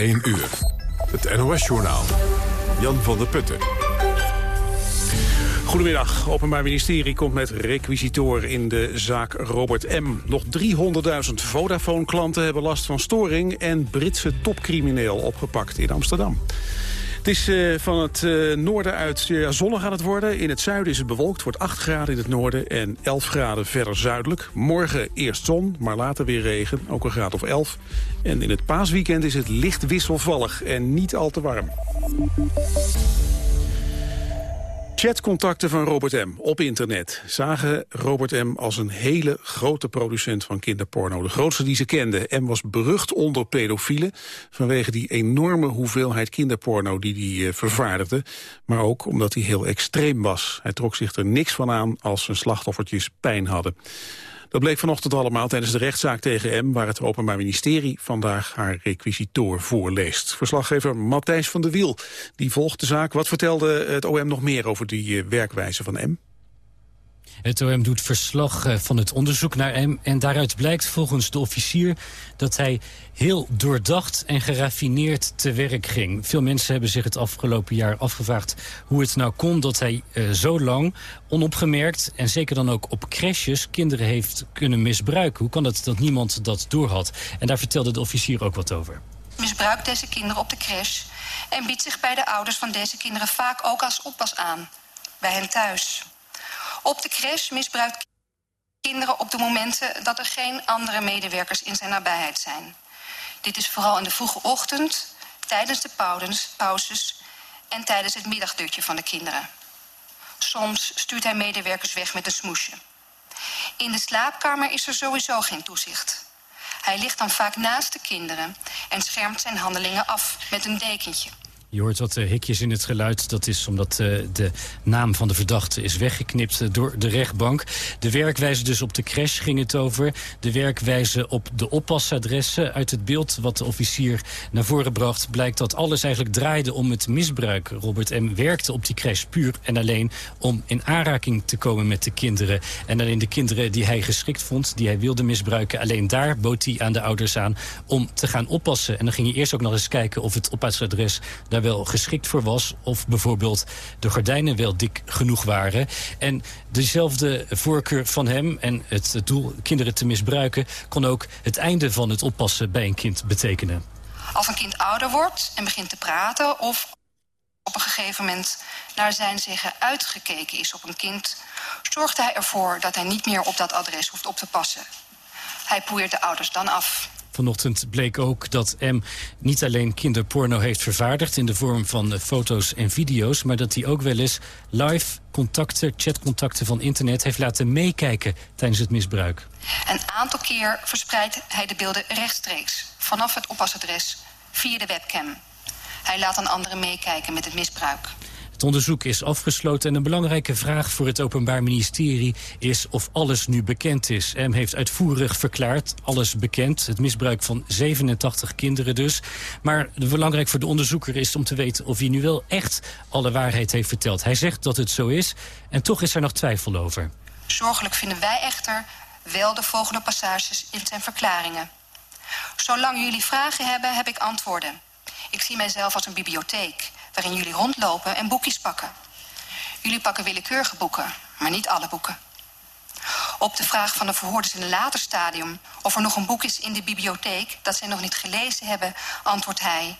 1 uur. Het NOS-journaal. Jan van der Putten. Goedemiddag. Openbaar Ministerie komt met requisitoren in de zaak Robert M. Nog 300.000 Vodafone-klanten hebben last van storing... en Britse topcrimineel opgepakt in Amsterdam. Het is uh, van het uh, noorden uit uh, zonnig aan het worden. In het zuiden is het bewolkt, wordt 8 graden in het noorden en 11 graden verder zuidelijk. Morgen eerst zon, maar later weer regen, ook een graad of 11. En in het paasweekend is het licht wisselvallig en niet al te warm. Chatcontacten van Robert M. op internet zagen Robert M. als een hele grote producent van kinderporno. De grootste die ze kenden. M was berucht onder pedofielen vanwege die enorme hoeveelheid kinderporno die hij uh, vervaardigde. Maar ook omdat hij heel extreem was. Hij trok zich er niks van aan als zijn slachtoffertjes pijn hadden. Dat bleek vanochtend allemaal tijdens de rechtszaak tegen M... waar het Openbaar Ministerie vandaag haar requisitoor voorleest. Verslaggever Matthijs van der Wiel die volgt de zaak. Wat vertelde het OM nog meer over die eh, werkwijze van M? Het OM doet verslag eh, van het onderzoek naar M. En daaruit blijkt volgens de officier dat hij heel doordacht en geraffineerd te werk ging. Veel mensen hebben zich het afgelopen jaar afgevraagd hoe het nou kon dat hij uh, zo lang onopgemerkt en zeker dan ook op crashes kinderen heeft kunnen misbruiken. Hoe kan het dat niemand dat doorhad? En daar vertelde de officier ook wat over. Misbruikt deze kinderen op de crash en biedt zich bij de ouders van deze kinderen vaak ook als oppas aan. Bij hen thuis. Op de crash misbruikt kinderen op de momenten dat er geen andere medewerkers in zijn nabijheid zijn. Dit is vooral in de vroege ochtend, tijdens de pauzes en tijdens het middagdutje van de kinderen. Soms stuurt hij medewerkers weg met een smoesje. In de slaapkamer is er sowieso geen toezicht. Hij ligt dan vaak naast de kinderen en schermt zijn handelingen af met een dekentje. Je hoort wat uh, hikjes in het geluid. Dat is omdat uh, de naam van de verdachte is weggeknipt uh, door de rechtbank. De werkwijze dus op de crash ging het over. De werkwijze op de oppasadressen. Uit het beeld wat de officier naar voren bracht... blijkt dat alles eigenlijk draaide om het misbruik. Robert M. werkte op die crash puur en alleen om in aanraking te komen met de kinderen. En alleen de kinderen die hij geschikt vond, die hij wilde misbruiken... alleen daar bood hij aan de ouders aan om te gaan oppassen. En dan ging hij eerst ook nog eens kijken of het oppassadres... daar wel geschikt voor was. Of bijvoorbeeld de gordijnen wel dik genoeg waren. En dezelfde voorkeur van hem en het, het doel kinderen te misbruiken... kon ook het einde van het oppassen bij een kind betekenen. Als een kind ouder wordt en begint te praten... of op een gegeven moment naar zijn zeggen uitgekeken is op een kind... zorgt hij ervoor dat hij niet meer op dat adres hoeft op te passen. Hij poeiert de ouders dan af. Vanochtend bleek ook dat M niet alleen kinderporno heeft vervaardigd... in de vorm van foto's en video's... maar dat hij ook wel eens live contacten, chatcontacten van internet... heeft laten meekijken tijdens het misbruik. Een aantal keer verspreidt hij de beelden rechtstreeks... vanaf het oppasadres via de webcam. Hij laat dan anderen meekijken met het misbruik. Het onderzoek is afgesloten en een belangrijke vraag voor het Openbaar Ministerie is of alles nu bekend is. M heeft uitvoerig verklaard, alles bekend, het misbruik van 87 kinderen dus. Maar belangrijk voor de onderzoeker is om te weten of hij nu wel echt alle waarheid heeft verteld. Hij zegt dat het zo is en toch is er nog twijfel over. Zorgelijk vinden wij echter wel de volgende passages in zijn verklaringen. Zolang jullie vragen hebben, heb ik antwoorden. Ik zie mijzelf als een bibliotheek waarin jullie rondlopen en boekjes pakken. Jullie pakken willekeurige boeken, maar niet alle boeken. Op de vraag van de verhoorders in een later stadium of er nog een boek is in de bibliotheek dat zij nog niet gelezen hebben, antwoordt hij: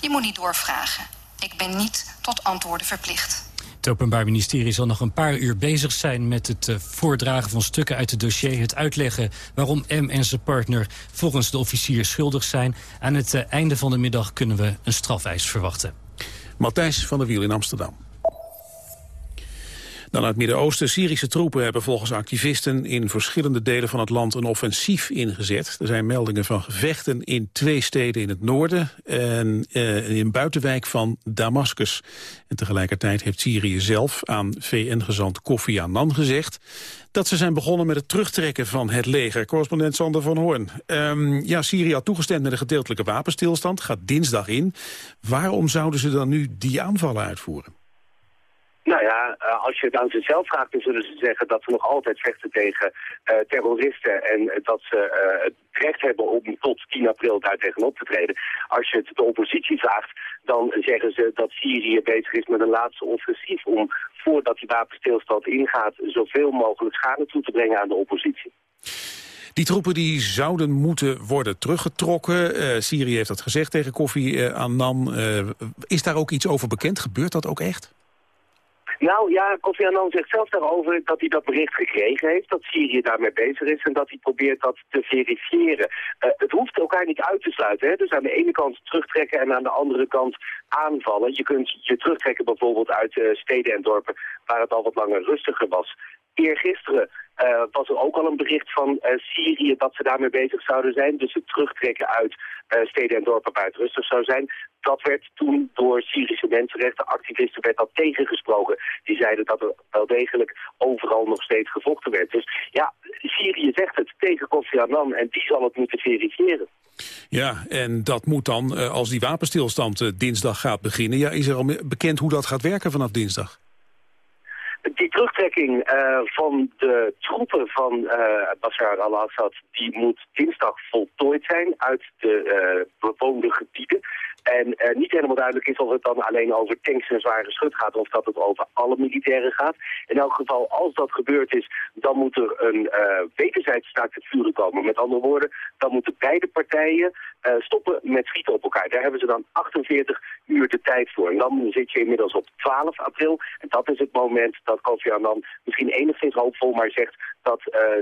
Je moet niet doorvragen. Ik ben niet tot antwoorden verplicht. Het Openbaar Ministerie zal nog een paar uur bezig zijn met het uh, voordragen van stukken uit het dossier. Het uitleggen waarom M en zijn partner volgens de officier schuldig zijn. Aan het uh, einde van de middag kunnen we een strafeis verwachten. Matthijs van der Wiel in Amsterdam. Dan uit het Midden-Oosten. Syrische troepen hebben volgens activisten in verschillende delen van het land een offensief ingezet. Er zijn meldingen van gevechten in twee steden in het noorden en uh, in buitenwijk van Damascus. En tegelijkertijd heeft Syrië zelf aan VN-gezant Kofi Annan gezegd dat ze zijn begonnen met het terugtrekken van het leger. Correspondent Sander van Hoorn. Um, ja, Syrië had toegestemd met een gedeeltelijke wapenstilstand, gaat dinsdag in. Waarom zouden ze dan nu die aanvallen uitvoeren? Nou ja, eh, als je het aan zichzelf vraagt, dan zullen ze zeggen dat ze nog altijd vechten tegen uh, terroristen en dat ze uh, het recht hebben om tot 10 april daar tegenop te treden. Als je het de oppositie vraagt, dan zeggen ze dat Syrië bezig is met een laatste offensief om, voordat die wapenstilstand ingaat, zoveel mogelijk schade toe te brengen aan de oppositie. Die troepen die zouden moeten worden teruggetrokken. Uh, Syrië heeft dat gezegd tegen Kofi Annan. is daar ook iets over bekend? Gebeurt dat ook echt? Nou ja, Kofi Annan zegt zelf daarover dat hij dat bericht gekregen heeft, dat Syrië daarmee bezig is en dat hij probeert dat te verifiëren. Uh, het hoeft elkaar niet uit te sluiten. Hè? Dus aan de ene kant terugtrekken en aan de andere kant aanvallen. Je kunt je terugtrekken bijvoorbeeld uit uh, steden en dorpen waar het al wat langer rustiger was. Eergisteren uh, was er ook al een bericht van uh, Syrië dat ze daarmee bezig zouden zijn. Dus het terugtrekken uit uh, steden en dorpen het rustig zou zijn. Dat werd toen door Syrische mensenrechtenactivisten werd dat tegengesproken. Die zeiden dat er wel degelijk overal nog steeds gevochten werd. Dus ja, Syrië zegt het tegen Kofi Annan en die zal het moeten verifiëren. Ja, en dat moet dan, als die wapenstilstand dinsdag gaat beginnen... Ja, is er al bekend hoe dat gaat werken vanaf dinsdag? Die terugtrekking uh, van de troepen van uh, Bashar al-Assad... die moet dinsdag voltooid zijn uit de uh, bewoonde gebieden. En uh, niet helemaal duidelijk is of het dan alleen over tanks en zware schut gaat... of dat het over alle militairen gaat. In elk geval, als dat gebeurd is, dan moet er een uh, wederzijds staakt het vuren komen. Met andere woorden, dan moeten beide partijen uh, stoppen met schieten op elkaar. Daar hebben ze dan 48 uur de tijd voor. En dan zit je inmiddels op 12 april. En dat is het moment dat Kofi Annan misschien enigszins hoopvol maar zegt dat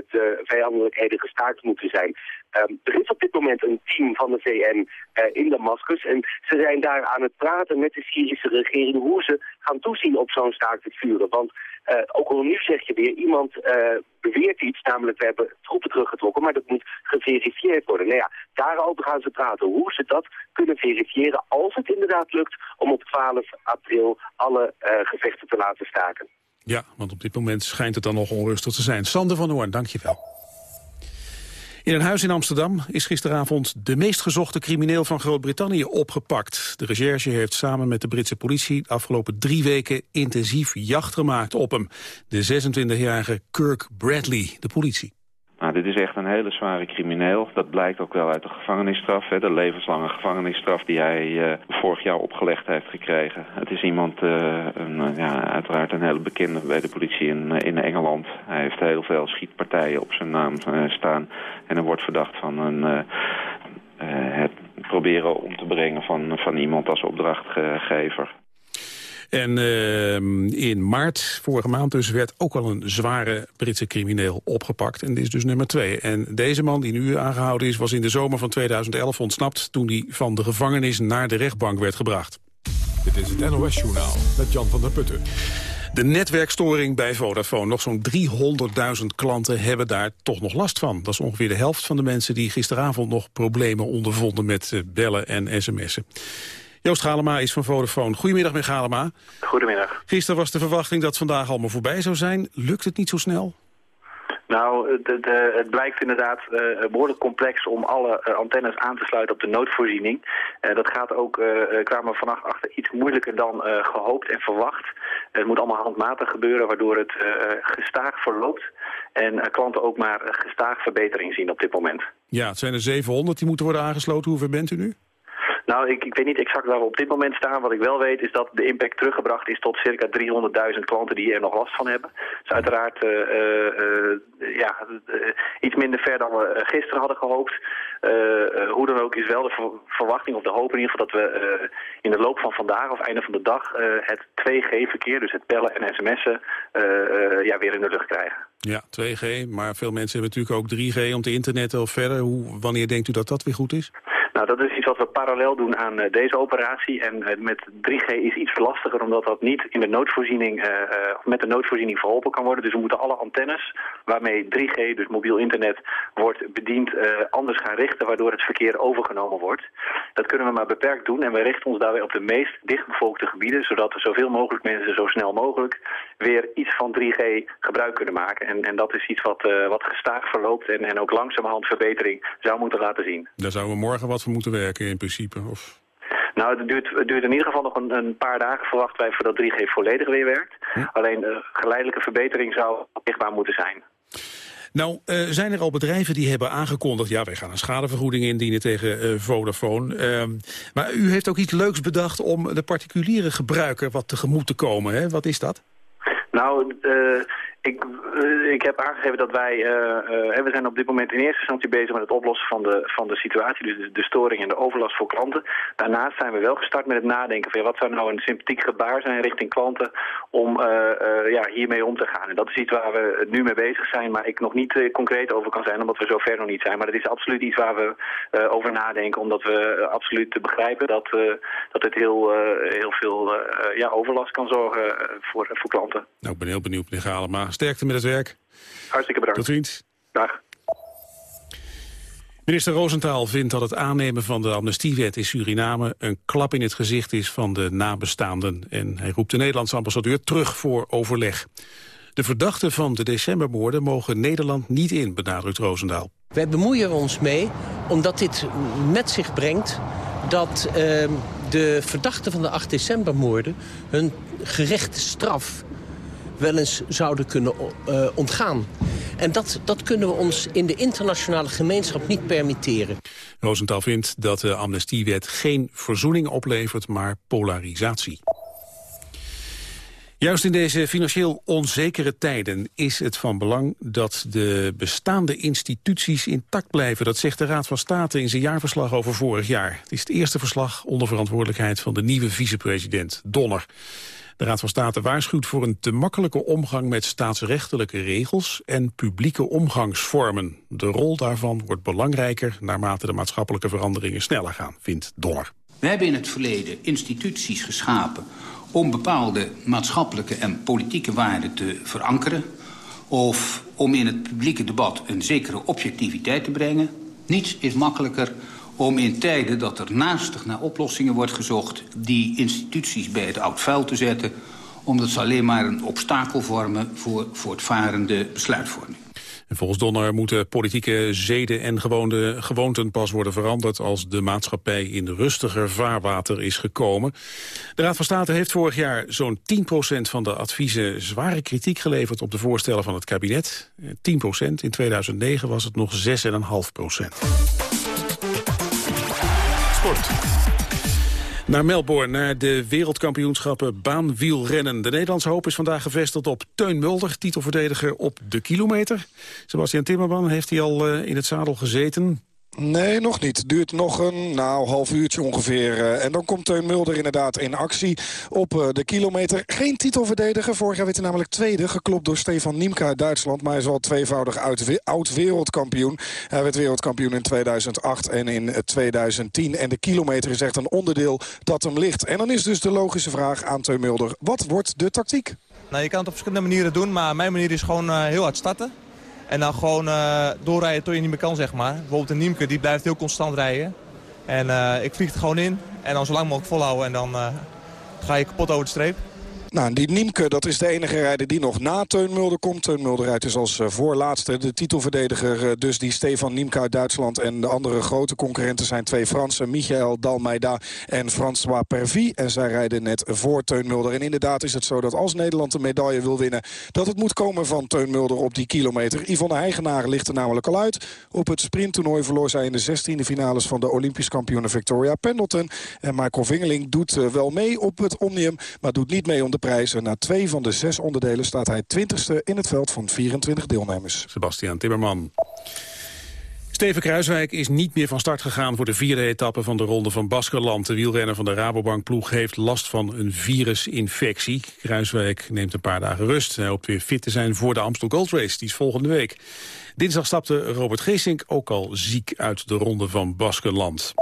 de vijandelijkheden gestaakt moeten zijn. Um, er is op dit moment een team van de VN uh, in Damascus en ze zijn daar aan het praten met de Syrische regering hoe ze gaan toezien op zo'n staakt het vuren. Want uh, ook al nu zeg je weer, iemand uh, beweert iets, namelijk we hebben troepen teruggetrokken, maar dat moet geverifieerd worden. Nou ja, daarover gaan ze praten, hoe ze dat kunnen verifiëren als het inderdaad lukt om op 12 april alle gevechten te laten staken. Ja, want op dit moment schijnt het dan nog onrustig te zijn. Sander van Hoorn, dankjewel. In een huis in Amsterdam is gisteravond de meest gezochte crimineel van Groot-Brittannië opgepakt. De recherche heeft samen met de Britse politie de afgelopen drie weken intensief jacht gemaakt op hem. De 26-jarige Kirk Bradley, de politie. Nou, dit is echt een hele zware crimineel. Dat blijkt ook wel uit de gevangenisstraf. Hè, de levenslange gevangenisstraf die hij uh, vorig jaar opgelegd heeft gekregen. Het is iemand, uh, een, ja, uiteraard een hele bekende bij de politie in, in Engeland. Hij heeft heel veel schietpartijen op zijn naam staan. En hij wordt verdacht van een, het proberen om te brengen van, van iemand als opdrachtgever. En uh, in maart, vorige maand dus, werd ook al een zware Britse crimineel opgepakt. En dit is dus nummer twee. En deze man die nu aangehouden is, was in de zomer van 2011 ontsnapt... toen hij van de gevangenis naar de rechtbank werd gebracht. Dit is het NOS-journaal met Jan van der Putten. De netwerkstoring bij Vodafone. Nog zo'n 300.000 klanten hebben daar toch nog last van. Dat is ongeveer de helft van de mensen die gisteravond nog problemen ondervonden met eh, bellen en sms'en. Joost Galema is van Vodafone. Goedemiddag, meneer Galema. Goedemiddag. Gisteren was de verwachting dat vandaag allemaal voorbij zou zijn. Lukt het niet zo snel? Nou, de, de, het blijkt inderdaad uh, behoorlijk complex om alle uh, antennes aan te sluiten op de noodvoorziening. Uh, dat gaat ook, kwamen we vannacht achter, iets moeilijker dan gehoopt en verwacht. Het moet allemaal handmatig gebeuren, waardoor het gestaag verloopt. En klanten ook maar gestaag verbetering zien op dit moment. Ja, het zijn er 700 die moeten worden aangesloten. Hoeveel bent u nu? Nou, ik, ik weet niet exact waar we op dit moment staan. Wat ik wel weet is dat de impact teruggebracht is tot circa 300.000 klanten die er nog last van hebben. Dus uiteraard uh, uh, ja, iets minder ver dan we gisteren hadden gehoopt. hoe dan ook is wel de verwachting, of de hoop in ieder geval, dat we in de loop van vandaag of einde van de dag het 2G-verkeer, dus het bellen en sms'en, ja, weer in de lucht krijgen. Ja, 2G, maar veel mensen hebben natuurlijk ook 3G om te internetten of verder. Hoe, wanneer denkt u dat dat weer goed is? Nou, dat is iets wat we parallel doen aan uh, deze operatie. En uh, met 3G is iets lastiger, omdat dat niet in de noodvoorziening, uh, met de noodvoorziening verholpen kan worden. Dus we moeten alle antennes waarmee 3G, dus mobiel internet, wordt bediend, anders gaan richten, waardoor het verkeer overgenomen wordt. Dat kunnen we maar beperkt doen en we richten ons daarbij op de meest dichtbevolkte gebieden, zodat zoveel mogelijk mensen zo snel mogelijk weer iets van 3G gebruik kunnen maken. En, en dat is iets wat, wat gestaag verloopt en, en ook langzamerhand verbetering zou moeten laten zien. Daar zouden we morgen wat voor moeten werken in principe? Of... Nou, het duurt, het duurt in ieder geval nog een, een, paar dagen, verwachten wij, voordat 3G volledig weer werkt. Hm. Alleen de geleidelijke verbetering zou zichtbaar moeten zijn. Nou, uh, zijn er al bedrijven die hebben aangekondigd... ja, wij gaan een schadevergoeding indienen tegen uh, Vodafone. Uh, maar u heeft ook iets leuks bedacht om de particuliere gebruiker wat tegemoet te komen. Hè? Wat is dat? Nou, ik, uh, ik heb aangegeven dat wij, uh, we zijn op dit moment in eerste instantie bezig met het oplossen van de, van de situatie, dus de, storing en de overlast voor klanten. Daarnaast zijn we wel gestart met het nadenken van wat zou nou een sympathiek gebaar zijn richting klanten om ja, hiermee om te gaan. En dat is iets waar we nu mee bezig zijn, maar ik nog niet concreet over kan zijn, omdat we zo ver nog niet zijn. Maar dat is absoluut iets waar we over nadenken, omdat we absoluut te begrijpen dat, dat het heel, heel veel ja, overlast kan zorgen voor, voor klanten. Nou, ik ben heel benieuwd, meneer Galema. Sterkte met het werk. Hartstikke bedankt. Tot ziens. Dag. Minister Roosentaal vindt dat het aannemen van de amnestiewet in Suriname een klap in het gezicht is van de nabestaanden. En hij roept de Nederlandse ambassadeur terug voor overleg. De verdachten van de decembermoorden mogen Nederland niet in, benadrukt Roosendaal. Wij bemoeien ons mee omdat dit met zich brengt dat uh, de verdachten van de 8 decembermoorden hun gerechte straf wel eens zouden kunnen uh, ontgaan. En dat, dat kunnen we ons in de internationale gemeenschap niet permitteren. Rosenthal vindt dat de amnestiewet geen verzoening oplevert, maar polarisatie. Juist in deze financieel onzekere tijden is het van belang dat de bestaande instituties intact blijven. Dat zegt de Raad van State in zijn jaarverslag over vorig jaar. Het is het eerste verslag onder verantwoordelijkheid van de nieuwe vicepresident Donner. De Raad van State waarschuwt voor een te makkelijke omgang met staatsrechtelijke regels en publieke omgangsvormen. De rol daarvan wordt belangrijker naarmate de maatschappelijke veranderingen sneller gaan, vindt Donner. We hebben in het verleden instituties geschapen om bepaalde maatschappelijke en politieke waarden te verankeren... of om in het publieke debat een zekere objectiviteit te brengen. Niets is makkelijker om in tijden dat er naastig naar oplossingen wordt gezocht... die instituties bij het oud vuil te zetten... omdat ze alleen maar een obstakel vormen voor voortvarende besluitvorming. En volgens Donner moeten politieke zeden en gewoonte, gewoonten pas worden veranderd als de maatschappij in rustiger vaarwater is gekomen. De Raad van State heeft vorig jaar zo'n 10% van de adviezen zware kritiek geleverd op de voorstellen van het kabinet. 10%, in 2009 was het nog 6,5%. Naar Melbourne, naar de wereldkampioenschappen baanwielrennen. De Nederlandse hoop is vandaag gevestigd op Teun Mulder, titelverdediger op de kilometer. Sebastian Timmerman heeft hij al uh, in het zadel gezeten. Nee, nog niet. Duurt nog een nou, half uurtje ongeveer. Eh, en dan komt Teun Mulder inderdaad in actie op uh, de kilometer. Geen titelverdediger. Vorig jaar werd hij namelijk tweede. Geklopt door Stefan Niemka uit Duitsland. Maar hij is al tweevoudig oud-wereldkampioen. Hij werd wereldkampioen in 2008 en in 2010. En de kilometer is echt een onderdeel dat hem ligt. En dan is dus de logische vraag aan Teun Mulder. Wat wordt de tactiek? Nou, je kan het op verschillende manieren doen. Maar mijn manier is gewoon heel hard starten. En dan gewoon uh, doorrijden tot je niet meer kan, zeg maar. Bijvoorbeeld een Niemke, die blijft heel constant rijden. En uh, ik vlieg het gewoon in. En dan zo lang mogelijk volhouden. En dan uh, ga je kapot over de streep. Nou, die Niemke, dat is de enige rijder die nog na Teun Mulder komt. Teun Mulder rijdt dus als voorlaatste. De titelverdediger, dus die Stefan Niemke uit Duitsland. En de andere grote concurrenten zijn twee Fransen. Michael Dalmeida en François Pervy. En zij rijden net voor Teun Mulder. En inderdaad is het zo dat als Nederland een medaille wil winnen... dat het moet komen van Teun Mulder op die kilometer. Yvonne Heigenaar ligt er namelijk al uit. Op het sprinttoernooi verloor zij in de 16e finales... van de Olympisch kampioene Victoria Pendleton. En Michael Vingeling doet wel mee op het Omnium... maar doet niet mee om de Na twee van de zes onderdelen staat hij twintigste in het veld van 24 deelnemers. Sebastian Timmerman. Steven Kruiswijk is niet meer van start gegaan voor de vierde etappe van de Ronde van Baskerland. De wielrenner van de Rabobank-ploeg heeft last van een virusinfectie. Kruiswijk neemt een paar dagen rust. Hij hoopt weer fit te zijn voor de Amstel Gold Race. Die is volgende week. Dinsdag stapte Robert Geesink ook al ziek uit de Ronde van Baskerland.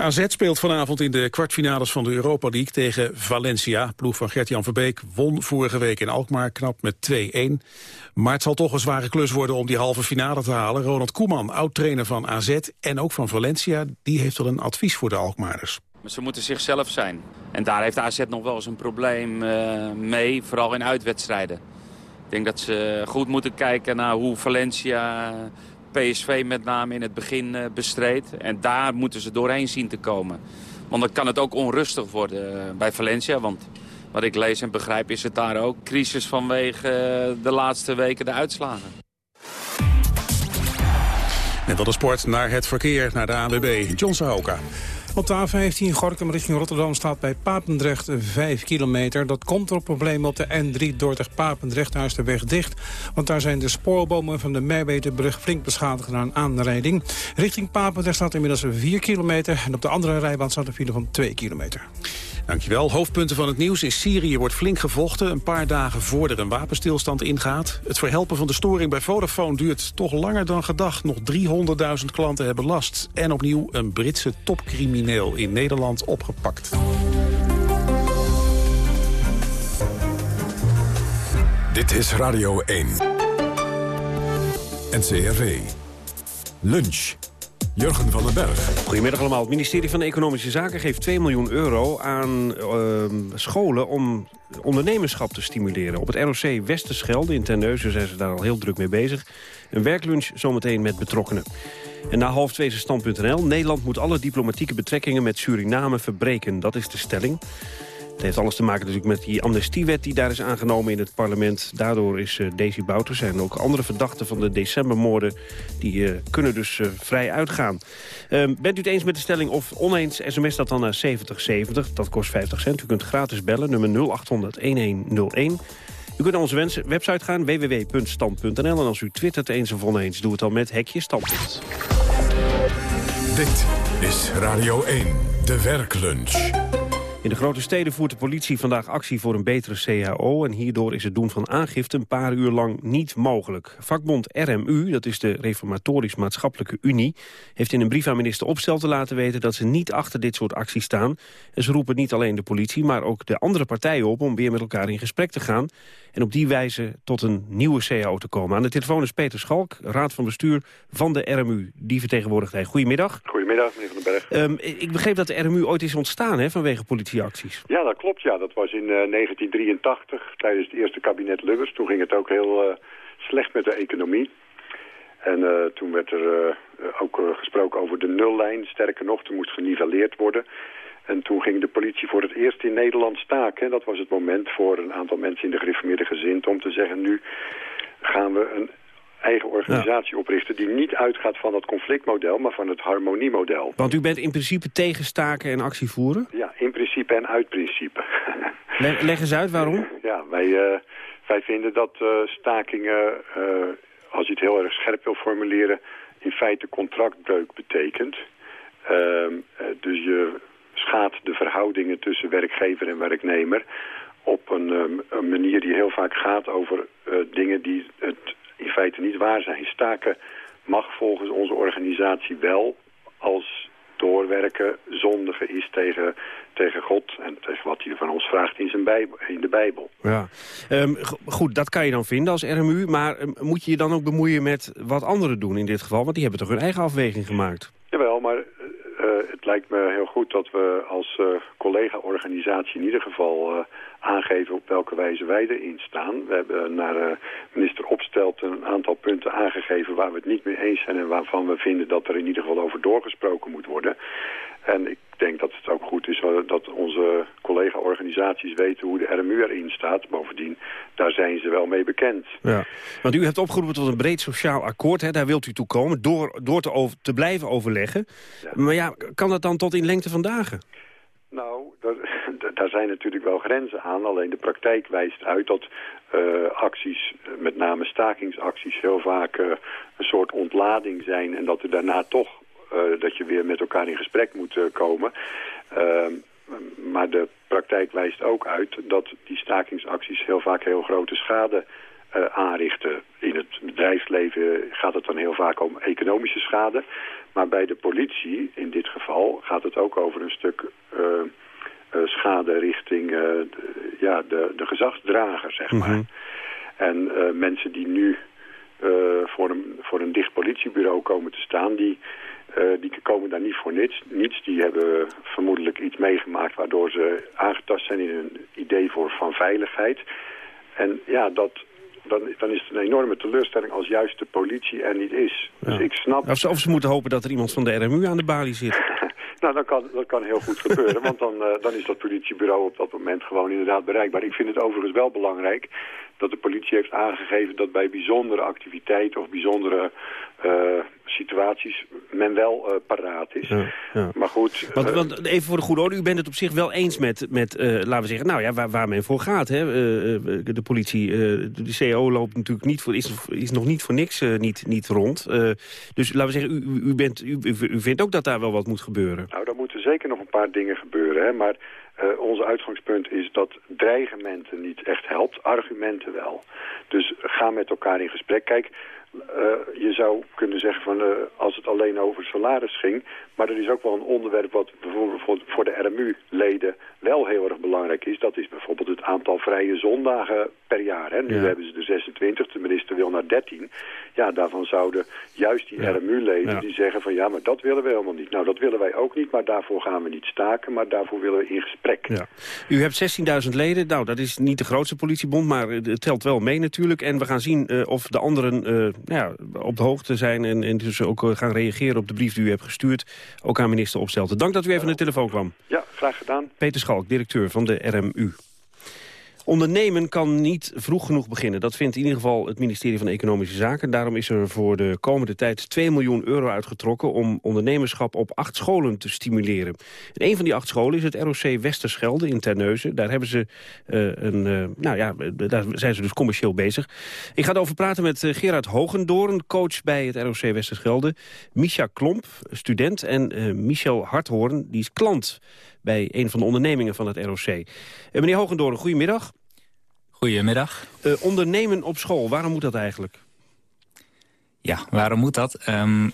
AZ speelt vanavond in de kwartfinales van de Europa League tegen Valencia. Ploeg van Gert-Jan Verbeek won vorige week in Alkmaar knap met 2-1. Maar het zal toch een zware klus worden om die halve finale te halen. Ronald Koeman, oud-trainer van AZ en ook van Valencia... die heeft wel een advies voor de Alkmaarders. Ze moeten zichzelf zijn. En daar heeft AZ nog wel eens een probleem uh, mee, vooral in uitwedstrijden. Ik denk dat ze goed moeten kijken naar hoe Valencia PSV met name in het begin bestreed. En daar moeten ze doorheen zien te komen. Want dan kan het ook onrustig worden bij Valencia. Want wat ik lees en begrijp is het daar ook crisis vanwege de laatste weken de uitslagen. En dat de sport naar het verkeer, naar de ANWB. John Sahoka. Op de A15 Gorkum richting Rotterdam staat bij Papendrecht 5 kilometer. Dat komt door problemen op de N3 Dordrecht-Papendrecht. Daar is de weg dicht, want daar zijn de spoorbomen van de Merweterbrug flink beschadigd na een aanrijding. Richting Papendrecht staat inmiddels 4 kilometer en op de andere rijbaan staat een file van 2 kilometer. Dankjewel. Hoofdpunten van het nieuws. In Syrië wordt flink gevochten, een paar dagen voor er een wapenstilstand ingaat. Het verhelpen van de storing bij Vodafone duurt toch langer dan gedacht. Nog 300.000 klanten hebben last. En opnieuw een Britse topcrimineel in Nederland opgepakt. Dit is Radio 1. NCRV. Lunch. Jurgen van den Berg. Goedemiddag allemaal. Het ministerie van Economische Zaken geeft 2 miljoen euro aan ehm, scholen om ondernemerschap te stimuleren. Op het ROC Westerschelde in Terneuzen zijn ze daar al heel druk mee bezig. Een werklunch zometeen met betrokkenen. En na half twee is stand.nl. Nederland moet alle diplomatieke betrekkingen met Suriname verbreken. Dat is de stelling. Het heeft alles te maken natuurlijk met die amnestiewet die daar is aangenomen in het parlement. Daardoor is uh, Daisy Bouters en ook andere verdachten van de decembermoorden... die uh, kunnen dus uh, vrij uitgaan. Ehm, bent u het eens met de stelling of oneens, sms dat dan naar 7070. Dat kost 50 cent. U kunt gratis bellen, nummer 0800-1101. U kunt naar onze website gaan, www.stand.nl. En als u twittert eens of oneens, doe het dan met hekje standpunt. Dit is Radio 1, de werklunch. In de grote steden voert de politie vandaag actie voor een betere CAO... en hierdoor is het doen van aangifte een paar uur lang niet mogelijk. Vakbond RMU, dat is de Reformatorisch Maatschappelijke Unie... heeft in een brief aan minister Opstel te laten weten... dat ze niet achter dit soort acties staan. En ze roepen niet alleen de politie, maar ook de andere partijen op... om weer met elkaar in gesprek te gaan... en op die wijze tot een nieuwe CAO te komen. Aan de telefoon is Peter Schalk, raad van bestuur van de RMU. Die vertegenwoordigt hij. Goedemiddag. Goedemiddag, meneer Van den Berg. Um, ik begreep dat de RMU ooit is ontstaan hè, vanwege politie ja, dat klopt. Ja. Dat was in 1983 eh, tijdens het eerste kabinet Lubbers. Toen ging het ook heel uh, slecht met de economie. En uh, toen werd er ook gesproken over de nullijn. Sterker nog, toen moest geniveleerd worden. En toen ging de politie voor het eerst in Nederland staken. Dat was het moment voor een aantal mensen in de gereformeerde gezin om te zeggen... nu gaan we een eigen organisatie oprichten... die niet uitgaat van het conflictmodel, maar van het harmoniemodel. Want u bent in principe tegen staken en actie voeren? Ja, in principe en uit principe. Leg, leg eens uit waarom? Ja, wij, uh, wij vinden dat uh, stakingen, uh, als je het heel erg scherp wil formuleren... in feite contractbreuk betekent. Ehm, dus je schaadt de verhoudingen tussen werkgever en werknemer op een, een, manier die heel vaak gaat over dingen die het in feite niet waar zijn. Staken mag volgens onze organisatie wel als doorwerken zondige is tegen, tegen God en tegen wat hij van ons vraagt in, zijn bijbel, in de Bijbel. Ja, um, goed, dat kan je dan vinden als RMU, maar um, moet je je dan ook bemoeien met wat anderen doen in dit geval? Want die hebben toch hun eigen afweging gemaakt? Jawel, maar uh, het lijkt me heel goed dat we als uh, collega-organisatie in ieder geval uh, aangeven op welke wijze wij erin staan. We hebben naar minister Opstelt een aantal punten aangegeven waar we het niet mee eens zijn en waarvan we vinden dat er in ieder geval over doorgesproken moet worden. En ik denk dat het ook goed is dat onze collega-organisaties weten hoe de RMU erin staat. Bovendien, daar zijn ze wel mee bekend. Ja. Want u hebt opgeroepen tot een breed sociaal akkoord. Hè? Daar wilt u toe komen door, door te, over, te blijven overleggen. Maar ja, kan dat dan tot in lengte van dagen? Nou, daar, daar, zijn natuurlijk wel grenzen aan. Alleen de praktijk wijst uit dat uh, acties, met name stakingsacties, heel vaak uh, een soort ontlading zijn. En dat er daarna toch, dat je weer met elkaar in gesprek moet komen. Ehm, maar de praktijk wijst ook uit dat die stakingsacties heel vaak heel grote schade aanrichten. In het bedrijfsleven gaat het dan heel vaak om economische schade. Maar bij de politie, in dit geval, gaat het ook over een stuk uh, uh, schade richting de, ja, de, de gezagsdrager, zeg maar. Mhm. En mensen die nu voor, een, voor een dicht politiebureau komen te staan, die, die komen daar niet voor niets, niets. Die hebben vermoedelijk iets meegemaakt waardoor ze aangetast zijn in hun idee voor, van veiligheid. En ja, dat dan, dan is het een enorme teleurstelling als juist de politie er niet is. Dus ik snap... Of ze, of ze moeten hopen dat er iemand van de RMU aan de balie zit. Nou, dat kan, dat kan heel goed gebeuren, want dan, eh, dan is dat politiebureau op dat moment gewoon inderdaad bereikbaar. Ik vind het overigens wel belangrijk dat de politie heeft aangegeven dat bij bijzondere activiteiten of bijzondere eh, situaties men wel uh, paraat is. Ja, ja. Maar goed... Want, uh, want even voor de goede orde, u bent het op zich wel eens met, met laten we zeggen, nou ja, waar, waar men voor gaat. Hè? de politie, de CO loopt natuurlijk niet voor, is, is nog niet voor niks niet, niet rond. dus laten we zeggen, u, u, bent, u, u vindt ook dat daar wel wat moet gebeuren. Nou, daar moeten zeker nog een paar dingen gebeuren. Hè? Maar uh, onze uitgangspunt is dat dreigementen niet echt helpt, argumenten wel. Dus ga met elkaar in gesprek. Kijk, uh, je zou kunnen zeggen van uh, als het alleen over salaris ging, maar er is ook wel een onderwerp wat bijvoorbeeld voor, voor de RMU-leden wel heel erg belangrijk is. Dat is bijvoorbeeld het aantal vrije zondagen per jaar. Hè. Nu ja. hebben ze er 26, de minister wil naar 13. Ja, daarvan zouden juist die. RMU-leden ja. die zeggen van ja, maar dat willen we helemaal niet. Nou, dat willen wij ook niet, maar daarvoor gaan we niet staken, maar daarvoor willen we in gesprek. Ja. U hebt 16.000 leden, nou dat is niet de grootste politiebond, maar het telt wel mee natuurlijk. En we gaan zien uh, of de anderen uh, ja, op de hoogte zijn en, en dus ook uh, gaan reageren op de brief die u hebt gestuurd. Ook aan minister Opstelten. Dank dat u even aan de telefoon kwam. Ja, graag gedaan. Peter Schalk, directeur van de RMU. Ondernemen kan niet vroeg genoeg beginnen. Dat vindt in ieder geval het ministerie van Economische Zaken. Daarom is er voor de komende tijd 2 miljoen euro uitgetrokken... om ondernemerschap op acht scholen te stimuleren. En een van die acht scholen is het ROC Westerschelde in Terneuzen. Daar, hebben ze, uh, een, uh, nou ja, daar zijn ze dus commercieel bezig. Ik ga erover praten met uh, Gerard Hogendoorn, coach bij het ROC Westerschelde. Misha Klomp, student. En Michel Harthoorn, die is klant bij een van de ondernemingen van het ROC. meneer Hogendoorn, goedemiddag. Goedemiddag. Uh, ondernemen op school, waarom moet dat eigenlijk? Ja, waarom moet dat? Um,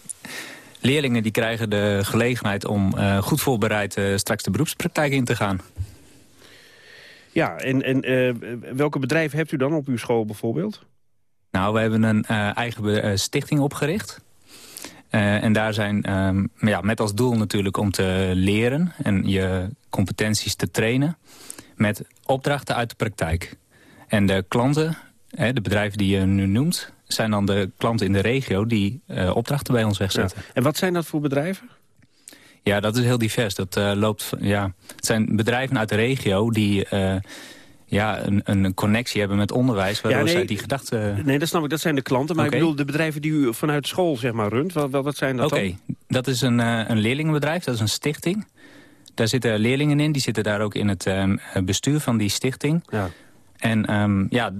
leerlingen die krijgen de gelegenheid om uh, goed voorbereid uh, straks de beroepspraktijk in te gaan. Ja, en, en welke bedrijven hebt u dan op uw school bijvoorbeeld? Nou, we hebben een eigen stichting opgericht. en daar zijn um, ja, met als doel natuurlijk om te leren en je competenties te trainen met opdrachten uit de praktijk. En de klanten, de bedrijven die je nu noemt... zijn dan de klanten in de regio die uh, opdrachten bij ons wegzetten. Ja. En wat zijn dat voor bedrijven? Ja, dat is heel divers. Dat uh, loopt, ja, het zijn bedrijven uit de regio die... Uh, ja, een, een connectie hebben met onderwijs, waardoor ja, nee, zij die gedachten... Nee, dat snap ik, dat zijn de klanten. Maar okay. ik bedoel, de bedrijven die u vanuit school zeg maar runt, wat, wat zijn dat Oké, okay. dat is een, een leerlingenbedrijf, dat is een stichting. Daar zitten leerlingen in, die zitten daar ook in het bestuur van die stichting. Ja. En um, ja,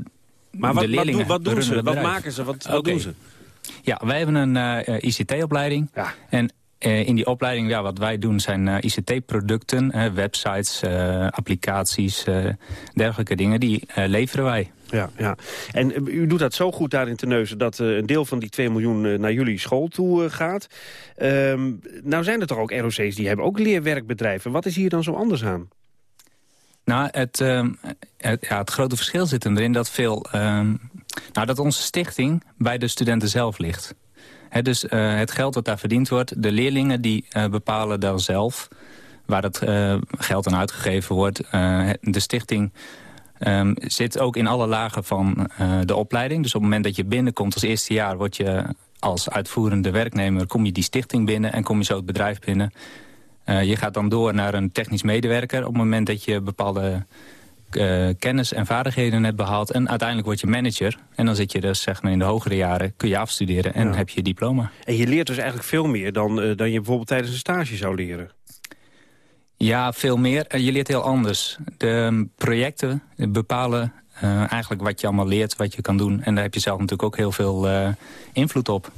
maar wat, de leerlingen wat, doen, wat doen ze? Wat maken ze? Wat, doen ze? Ja, wij hebben een uh, ICT-opleiding. Ja. En uh, in die opleiding, ja, wat wij doen zijn uh, ICT-producten, websites, applicaties, dergelijke dingen. Die leveren wij. Ja, ja. En u doet dat zo goed daar in Terneuzen... dat uh, een deel van die 2 miljoen uh, naar jullie school toe gaat. Um, nou zijn er toch ook ROC's die hebben ook leerwerkbedrijven. Wat is hier dan zo anders aan? Nou, het, uh, het, grote verschil zit erin dat veel... Uh, nou, dat onze stichting bij de studenten zelf ligt. Dus uh, het geld dat daar verdiend wordt, de leerlingen die uh, bepalen dan zelf... waar dat uh, geld aan uitgegeven wordt. de stichting um, zit ook in alle lagen van de opleiding. Dus op het moment dat je binnenkomt als eerste jaar... word je als uitvoerende werknemer, kom je die stichting binnen... en kom je zo het bedrijf binnen... Uh, je gaat dan door naar een technisch medewerker... op het moment dat je bepaalde uh, kennis en vaardigheden hebt behaald. En uiteindelijk word je manager. En dan zit je dus zeg maar, in de hogere jaren, kun je afstuderen en ja. heb je diploma. En je leert dus eigenlijk veel meer dan, uh, dan je bijvoorbeeld tijdens een stage zou leren. Ja, veel meer. Je leert heel anders. De projecten bepalen eigenlijk wat je allemaal leert, wat je kan doen. En daar heb je zelf natuurlijk ook heel veel invloed op.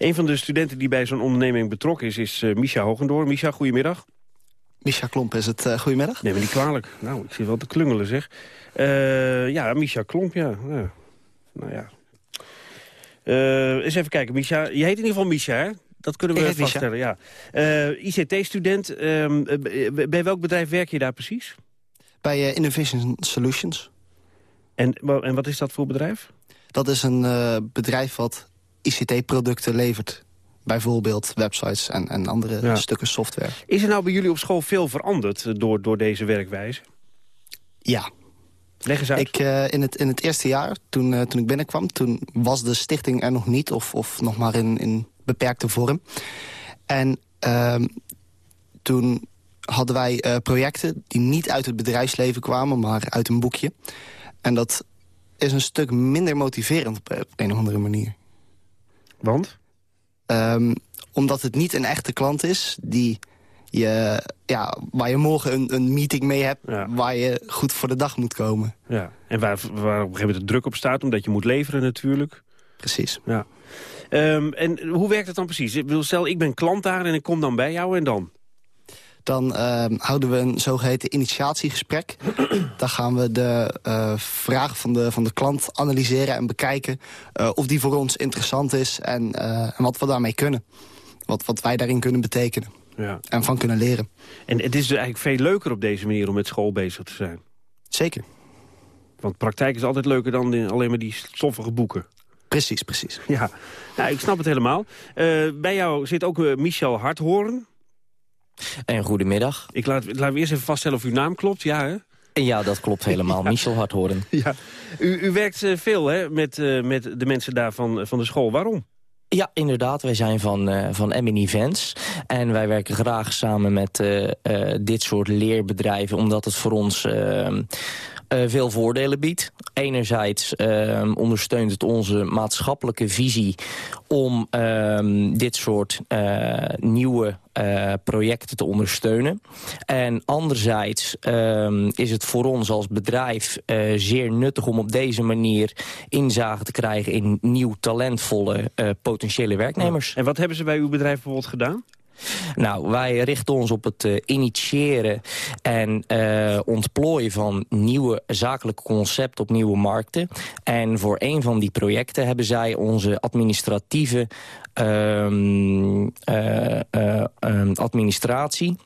Een van de studenten die bij zo'n onderneming betrokken is, is uh, Misha Hogendoor. Misha, goedemiddag. Misha Klomp is het. Uh, goedemiddag. Neem me niet kwalijk. Nou, ik zit wel te klungelen, zeg. Uh, ja, Misha Klomp, ja. ja. Nou ja. eens even kijken, Misha. Je heet in ieder geval Misha, hè? Dat kunnen we vaststellen, ja. ICT-student. Uh, bij welk bedrijf werk je daar precies? Bij Innovation Solutions. En, en wat is dat voor bedrijf? Dat is een bedrijf wat ICT-producten levert. Bijvoorbeeld websites en, en andere ja. stukken software. Is er nou bij jullie op school veel veranderd door, door deze werkwijze? Ja. Leg eens uit. Ik, uh, in, het, in het eerste jaar, toen, uh, toen ik binnenkwam... toen was de stichting er nog niet, of, of nog maar in, in beperkte vorm. En uh, toen hadden wij projecten die niet uit het bedrijfsleven kwamen... maar uit een boekje. En dat is een stuk minder motiverend op, op een of andere manier. Want? Um, omdat het niet een echte klant is die je, ja, waar je morgen een, een meeting mee hebt... waar je goed voor de dag moet komen. Ja. En waar, waar op een gegeven moment de druk op staat, omdat je moet leveren natuurlijk. Precies. Ja. Um, en hoe werkt het dan precies? Stel, ik ben klant daar en ik kom dan bij jou en dan? Dan uh, houden we een zogeheten initiatiegesprek. Daar gaan we de uh, vraag van de, van de klant analyseren en bekijken... Uh, of die voor ons interessant is en, uh, en wat we daarmee kunnen. Wat, wat wij daarin kunnen betekenen. Ja. En van kunnen leren. En het is dus eigenlijk veel leuker op deze manier om met school bezig te zijn. Zeker. Want praktijk is altijd leuker dan alleen maar die stoffige boeken. Precies, precies. Ja, nou, ik snap het helemaal. Bij jou zit ook Michel Harthoorn. En goedemiddag. Ik laat, laat we eerst even vaststellen of uw naam klopt, ja hè? En ja, dat klopt helemaal. ja. Michel Harthoorn. Ja. U, u werkt uh, veel hè, met, met de mensen daar van, van de school. Waarom? Ja, inderdaad. Wij zijn van, uh, van Emin Events. En wij werken graag samen met uh, uh, dit soort leerbedrijven... omdat het voor ons veel voordelen biedt. Enerzijds ondersteunt het onze maatschappelijke visie... om dit soort nieuwe uh, projecten te ondersteunen. En anderzijds uh, is het voor ons als bedrijf zeer nuttig om op deze manier inzage te krijgen in nieuw talentvolle potentiële werknemers. En wat hebben ze bij uw bedrijf bijvoorbeeld gedaan? Nou, wij richten ons op het uh, initiëren en uh, ontplooien van nieuwe zakelijke concepten op nieuwe markten. En voor een van die projecten hebben zij onze administratieve um, uh, administratie...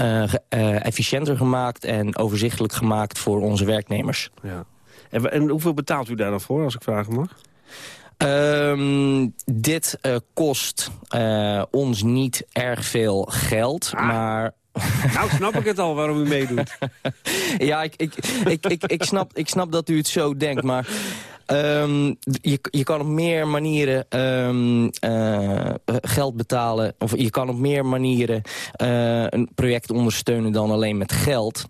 Uh, uh, efficiënter gemaakt en overzichtelijk gemaakt voor onze werknemers. Ja. En, en hoeveel betaalt u daar dan voor, als ik vragen mag? Um, dit uh, kost uh, ons niet erg veel geld, ah. maar... Nou snap ik het al waarom u meedoet. ja, ik, ik, ik, ik, ik, snap, ik snap dat u het zo denkt, maar... Um, je, je kan op meer manieren um, uh, geld betalen. Of je kan op meer manieren uh, een project ondersteunen dan alleen met geld.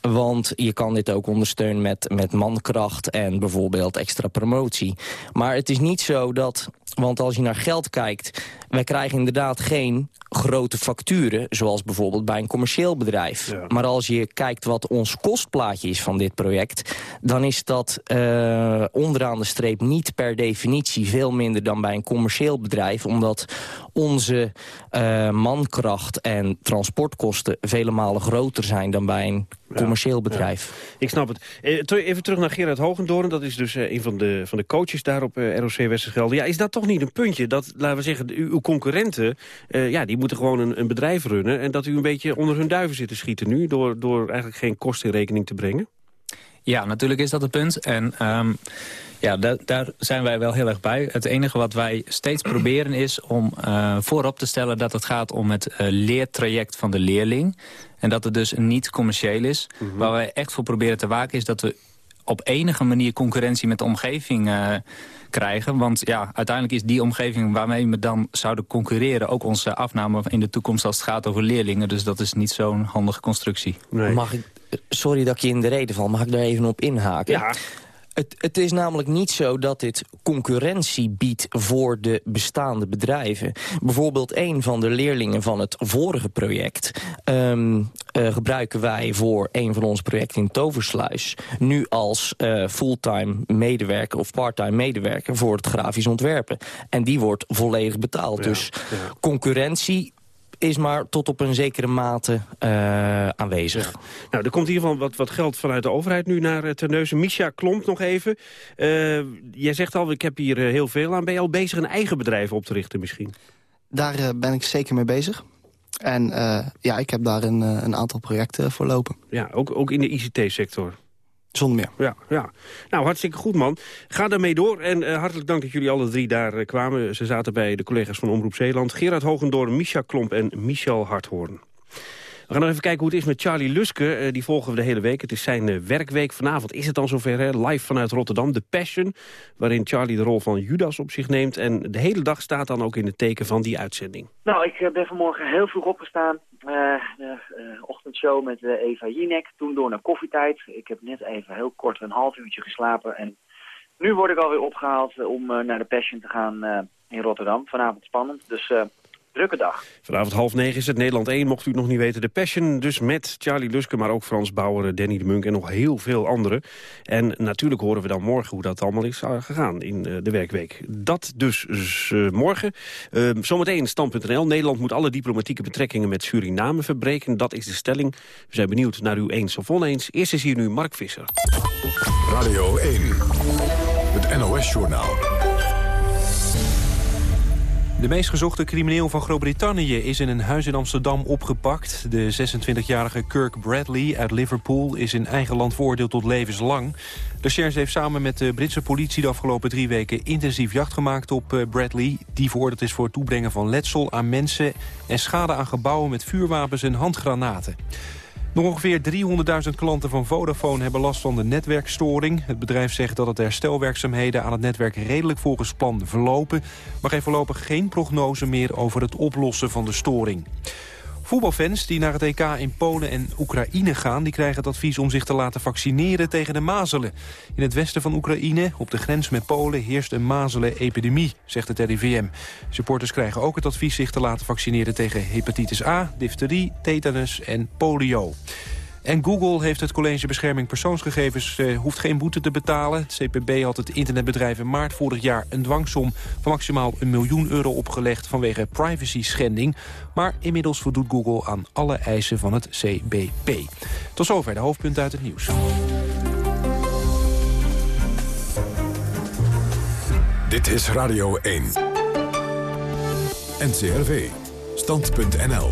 Want je kan dit ook ondersteunen met, met mankracht en bijvoorbeeld extra promotie. Maar het is niet zo dat... Want als je naar geld kijkt, wij krijgen inderdaad geen grote facturen... zoals bijvoorbeeld bij een commercieel bedrijf. Ja. Maar als je kijkt wat ons kostplaatje is van dit project... dan is dat uh, onderaan de streep niet per definitie veel minder dan bij een commercieel bedrijf... omdat onze uh, mankracht en transportkosten vele malen groter zijn... dan bij een commercieel ja, bedrijf. Ja. Ik snap het. Even terug naar Gerard Hogendoorn. Dat is dus een van de, van de coaches daar op ROC Westerschelde. Ja, is dat toch niet een puntje? Dat, laten we zeggen, uw concurrenten... Uh, ja, die moeten gewoon een, een, bedrijf runnen... en dat u een beetje onder hun duiven zit te schieten nu... door, door eigenlijk geen kosten in rekening te brengen? Ja, natuurlijk is dat het punt. En um, ja, da daar zijn wij wel heel erg bij. Het enige wat wij steeds proberen is om uh, voorop te stellen... dat het gaat om het uh, leertraject van de leerling. En dat het dus niet commercieel is. Mm -hmm. Waar wij echt voor proberen te waken is dat we op enige manier concurrentie met de omgeving uh, krijgen. Want ja, uiteindelijk is die omgeving waarmee we dan zouden concurreren... ook onze afname in de toekomst als het gaat over leerlingen. Dus dat is niet zo'n handige constructie. Nee. Mag ik, sorry dat ik je in de reden val, mag ik daar even op inhaken? Ja. Het, het, is namelijk niet zo dat dit concurrentie biedt voor de bestaande bedrijven. Bijvoorbeeld een van de leerlingen van het vorige project... Um, uh, gebruiken wij voor een van onze projecten in Toversluis... nu als uh, fulltime medewerker of parttime medewerker voor het grafisch ontwerpen. En die wordt volledig betaald. Ja, dus ja. concurrentie is maar tot op een zekere mate uh, aanwezig. Ja. Nou, er komt in ieder geval wat, wat geld vanuit de overheid nu naar uh, Terneuzen. Misha Klomp nog even. Uh, jij zegt al, ik heb hier heel veel aan. Ben je al bezig een eigen bedrijf op te richten misschien? Daar ben ik zeker mee bezig. En ja, ik heb daar een, een aantal projecten voor lopen. Ja, ook, ook in de ICT-sector? Zonder meer. Ja, ja. Nou, hartstikke goed, man. Ga daarmee door. En uh, hartelijk dank dat jullie alle drie daar uh, kwamen. Ze zaten bij de collega's van Omroep Zeeland. Gerard Hogendoorn, Micha Klomp en Michel Harthoorn. We gaan nog even kijken hoe het is met Charlie Luske. Eh, die volgen we de hele week. Het is zijn eh, werkweek. Vanavond is het dan zover, hè? live vanuit Rotterdam. The Passion, waarin Charlie de rol van Judas op zich neemt. En de hele dag staat dan ook in het teken van die uitzending. Nou, ik ben vanmorgen heel vroeg opgestaan. de ochtendshow met Eva Jinek. Toen door naar koffietijd. Ik heb net even heel kort een half uurtje geslapen. En nu word ik alweer opgehaald om naar de Passion te gaan in Rotterdam. Vanavond spannend. Dus drukke dag. Vanavond half negen is het Nederland 1, mocht u het nog niet weten. De Passion, dus met Charlie Luske, maar ook Frans Bauer, Danny de Munk en nog heel veel anderen. En natuurlijk horen we dan morgen hoe dat allemaal is eh, gegaan in eh, de werkweek. Dat dus uh, morgen. Uh, zometeen stand.nl. Nederland moet alle diplomatieke betrekkingen met Suriname verbreken. Dat is de stelling. We zijn benieuwd naar u eens of oneens. Eerst is hier nu Mark Visser. Radio 1, het NOS-journaal. De meest gezochte crimineel van Groot-Brittannië is in een huis in Amsterdam opgepakt. De 26-jarige Kirk Bradley uit Liverpool is in eigen land veroordeeld tot levenslang. De sheriff heeft samen met de Britse politie de afgelopen drie weken intensief jacht gemaakt op eh, Bradley. Die veroordeeld is voor het toebrengen van letsel aan mensen en schade aan gebouwen met vuurwapens en handgranaten. Nog ongeveer 300.000 klanten van Vodafone hebben last van de netwerkstoring. Het bedrijf zegt dat het herstelwerkzaamheden aan het netwerk redelijk volgens plan verlopen... maar geeft voorlopig geen prognose meer over het oplossen van de storing. Voetbalfans die naar het EK in Polen en Oekraïne gaan... die krijgen het advies om zich te laten vaccineren tegen de mazelen. In het westen van Oekraïne, op de grens met Polen... heerst een mazelenepidemie, zegt het RIVM. Supporters krijgen ook het advies zich te laten vaccineren... tegen hepatitis A, difterie, tetanus en polio. En Google heeft het College Bescherming Persoonsgegevens eh, hoeft geen boete te betalen. Het CPB had het internetbedrijf in maart vorig jaar een dwangsom van maximaal een miljoen euro opgelegd vanwege privacy schending. Maar inmiddels voldoet Google aan alle eisen van het CBP. Tot zover de hoofdpunten uit het nieuws. Dit is Radio 1. NCRV. Stand.nl.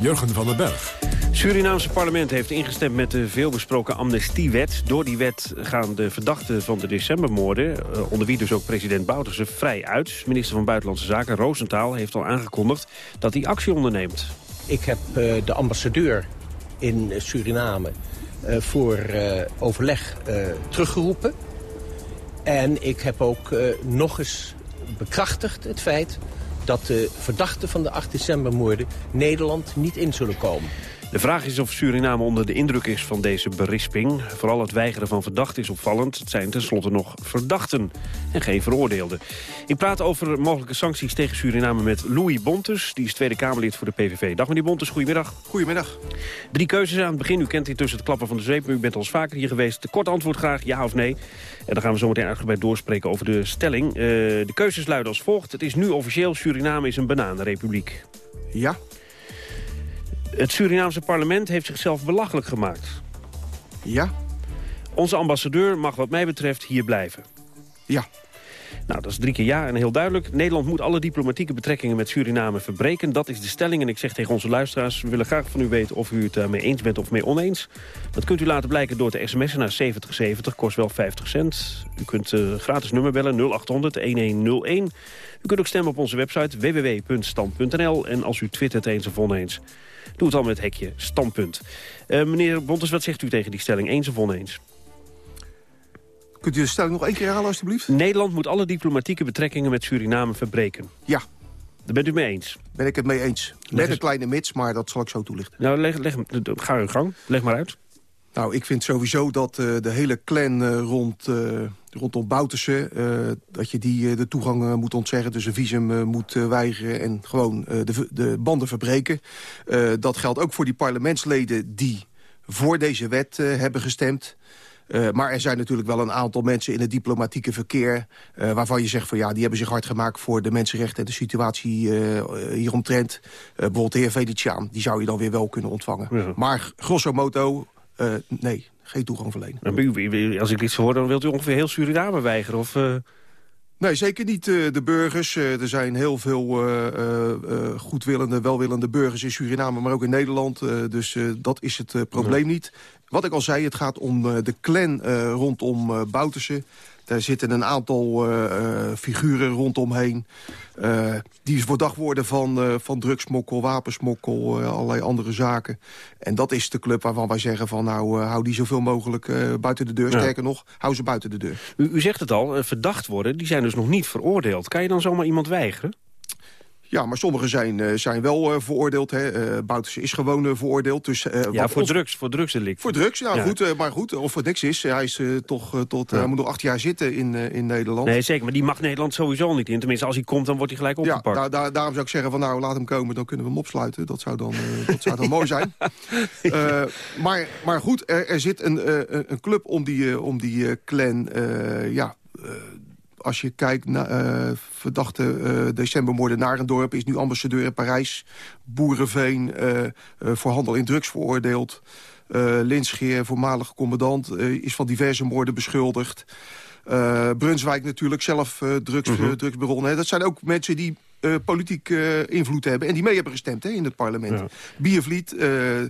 Jurgen van den Berg. Surinaamse parlement heeft ingestemd met de veelbesproken amnestiewet. Door die wet gaan de verdachten van de decembermoorden... Eh, onder wie dus ook president Bouterse, vrij uit. Minister van Buitenlandse Zaken, Roosentaal, heeft al aangekondigd... dat hij actie onderneemt. Ik heb uh, de ambassadeur in Suriname uh, voor overleg teruggeroepen. En ik heb ook nog eens bekrachtigd het feit dat de verdachten van de 8 decembermoorden Nederland niet in zullen komen. De vraag is of Suriname onder de indruk is van deze berisping. Vooral het weigeren van verdachten is opvallend. Het zijn tenslotte nog verdachten en geen veroordeelden. Ik praat over mogelijke sancties tegen Suriname met Louis Bontes. Die is Tweede Kamerlid voor de PVV. Dag meneer Bontes, goedemiddag. Goedemiddag. Drie keuzes aan het begin. U kent intussen het klappen van de zweep. U bent al vaker hier geweest. De kort antwoord graag, ja of nee. En dan gaan we zo meteen uitgebreid doorspreken over de stelling. Uh, de keuzes luiden als volgt. Het is nu officieel, Suriname is een bananenrepubliek. Ja. Het Surinaamse parlement heeft zichzelf belachelijk gemaakt. Ja. Onze ambassadeur mag wat mij betreft hier blijven. Ja. Nou, dat is drie keer ja en heel duidelijk. Nederland moet alle diplomatieke betrekkingen met Suriname verbreken. Dat is de stelling en ik zeg tegen onze luisteraars... we willen graag van u weten of u het daarmee eens bent of mee oneens. Dat kunt u laten blijken door te sms'en naar 7070, kost wel 50 cent. U kunt uh, gratis nummer bellen 0800-1101. U kunt ook stemmen op onze website www.stand.nl. En als u twittert eens of oneens, doe het dan met het hekje standpunt. Uh, meneer Bontes, wat zegt u tegen die stelling, eens of oneens? Kunt u de stelling nog één keer herhalen, alstublieft? Nederland moet alle diplomatieke betrekkingen met Suriname verbreken. Ja. Daar bent u mee eens? Ben ik het mee eens. Met een kleine mits, maar dat zal ik zo toelichten. Nou, leg, leg, ga uw gang. Leg maar uit. Nou, ik vind sowieso dat uh, de hele clan uh, rond, uh, rondom Bouterse... dat je die de toegang moet ontzeggen, dus een visum moet weigeren... en gewoon de, de, banden verbreken. dat geldt ook voor die parlementsleden die voor deze wet hebben gestemd. Uh, maar er zijn natuurlijk wel een aantal mensen in het diplomatieke verkeer... Uh, waarvan je zegt van ja, die hebben zich hard gemaakt voor de mensenrechten... en de situatie uh, hieromtrent. bijvoorbeeld de heer Vediciaan, die zou je dan weer wel kunnen ontvangen. Ja. Maar grosso modo, nee, geen toegang verlenen. Als ik dit zo hoor, dan wilt u ongeveer heel Suriname weigeren? Of, Nee, zeker niet uh, de burgers. Er zijn heel veel uh, goedwillende, welwillende burgers in Suriname... maar ook in Nederland, dus dat is het probleem niet. Wat ik al zei, het gaat om de clan rondom Bouterse. Daar zitten een aantal figuren rondomheen. die verdacht worden van, van drugsmokkel, wapensmokkel, allerlei andere zaken. En dat is de club waarvan wij zeggen van nou, hou die zoveel mogelijk buiten de deur. Sterker nog, hou ze buiten de deur. U, u zegt het al, verdacht worden, die zijn dus nog niet veroordeeld. Kan je dan zomaar iemand weigeren? Ja, maar sommigen zijn, uh, zijn wel uh, veroordeeld. Hè. Uh, Bouterse is gewoon veroordeeld. Dus, ja, voor, drugs, voor drugsdelict. Voor drugs, ja, ja. goed. maar goed, of voor niks is. Hij, is, toch, tot, ja. hij moet nog acht jaar zitten in, in Nederland. Nee, zeker. Maar die mag Nederland sowieso niet in. Tenminste, als hij komt, dan wordt hij gelijk opgepakt. Ja, daar, daar, daarom zou ik zeggen van nou, laat hem komen. Dan kunnen we hem opsluiten. Dat zou dan, dat zou dan mooi zijn. maar, maar goed, er, er zit een, een club om die, om die clan... ja, als je kijkt naar uh, verdachte uh, decembermoorden Narendorp... is nu ambassadeur in Parijs. Boerenveen uh, voor handel in drugs veroordeeld. Linsgeer, voormalig commandant, is van diverse moorden beschuldigd. Brunswijk natuurlijk, zelf drugs, drugsbaron. Dat zijn ook mensen die uh, politiek uh, invloed hebben. En die mee hebben gestemd hè, in het parlement. Ja. Biervliet uh,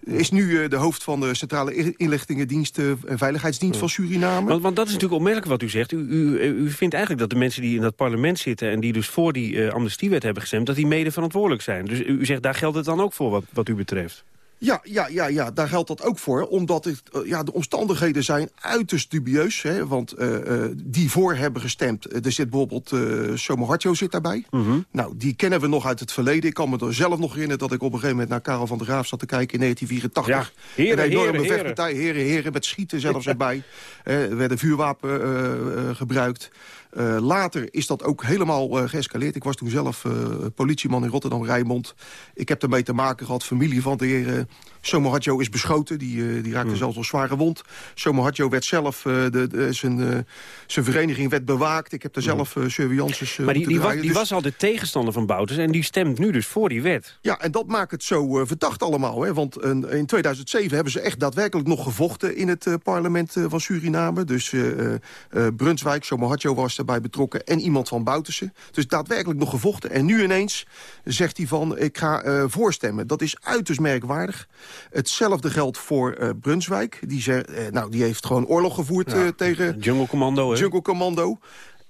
is nu de hoofd van de Centrale Inlichtingendienst en Veiligheidsdienst ja. van Suriname. Want, want, dat is natuurlijk opmerkelijk wat u zegt. U, u, u, vindt eigenlijk dat de mensen die in dat parlement zitten... en die dus voor die amnestiewet hebben gestemd... dat die mede verantwoordelijk zijn. Dus u zegt, daar geldt het dan ook voor wat, wat u betreft. Ja, ja, ja, ja, daar geldt dat ook voor. Omdat het, ja, de omstandigheden zijn uiterst dubieus. Hè, want uh, die voor hebben gestemd. Er zit bijvoorbeeld uh, Somo zit daarbij. Mm -hmm. Nou, die kennen we nog uit het verleden. Ik kan me er zelf nog herinneren dat ik op een gegeven moment... naar Karel van der Graaf zat te kijken in 1984. Ja, heren, een enorme heren, vechtpartij. Heren, heren, met schieten zelfs erbij. er werden vuurwapen gebruikt. Uh, later is dat ook helemaal uh, geëscaleerd. Ik was toen zelf uh, politieman in Rotterdam-Rijnmond. Ik heb ermee te maken gehad. Familie van de heer Somohadjo is beschoten. Die, die raakte mm. zelfs wel zware wond. Somohadjo werd zelf, de, de, zijn, zijn vereniging werd bewaakt. Ik heb er zelf mm. surveillances Maar die, die, was, die dus... was altijd tegenstander van Bouters. En die stemt nu dus voor die wet. Ja, en dat maakt het zo verdacht allemaal. Hè? Want in 2007 hebben ze echt daadwerkelijk nog gevochten... in het parlement van Suriname. Dus Brunswijk, Somohadjo was daarbij betrokken en iemand van Bouterse. Dus daadwerkelijk nog gevochten. En nu ineens zegt hij van, ik ga uh, voorstemmen. Dat is uiterst merkwaardig. Hetzelfde geldt voor uh, Brunswijk. Die, zegt, uh, nou, die heeft gewoon oorlog gevoerd ja, tegen... Jungle Commando, hè? Jungle Commando.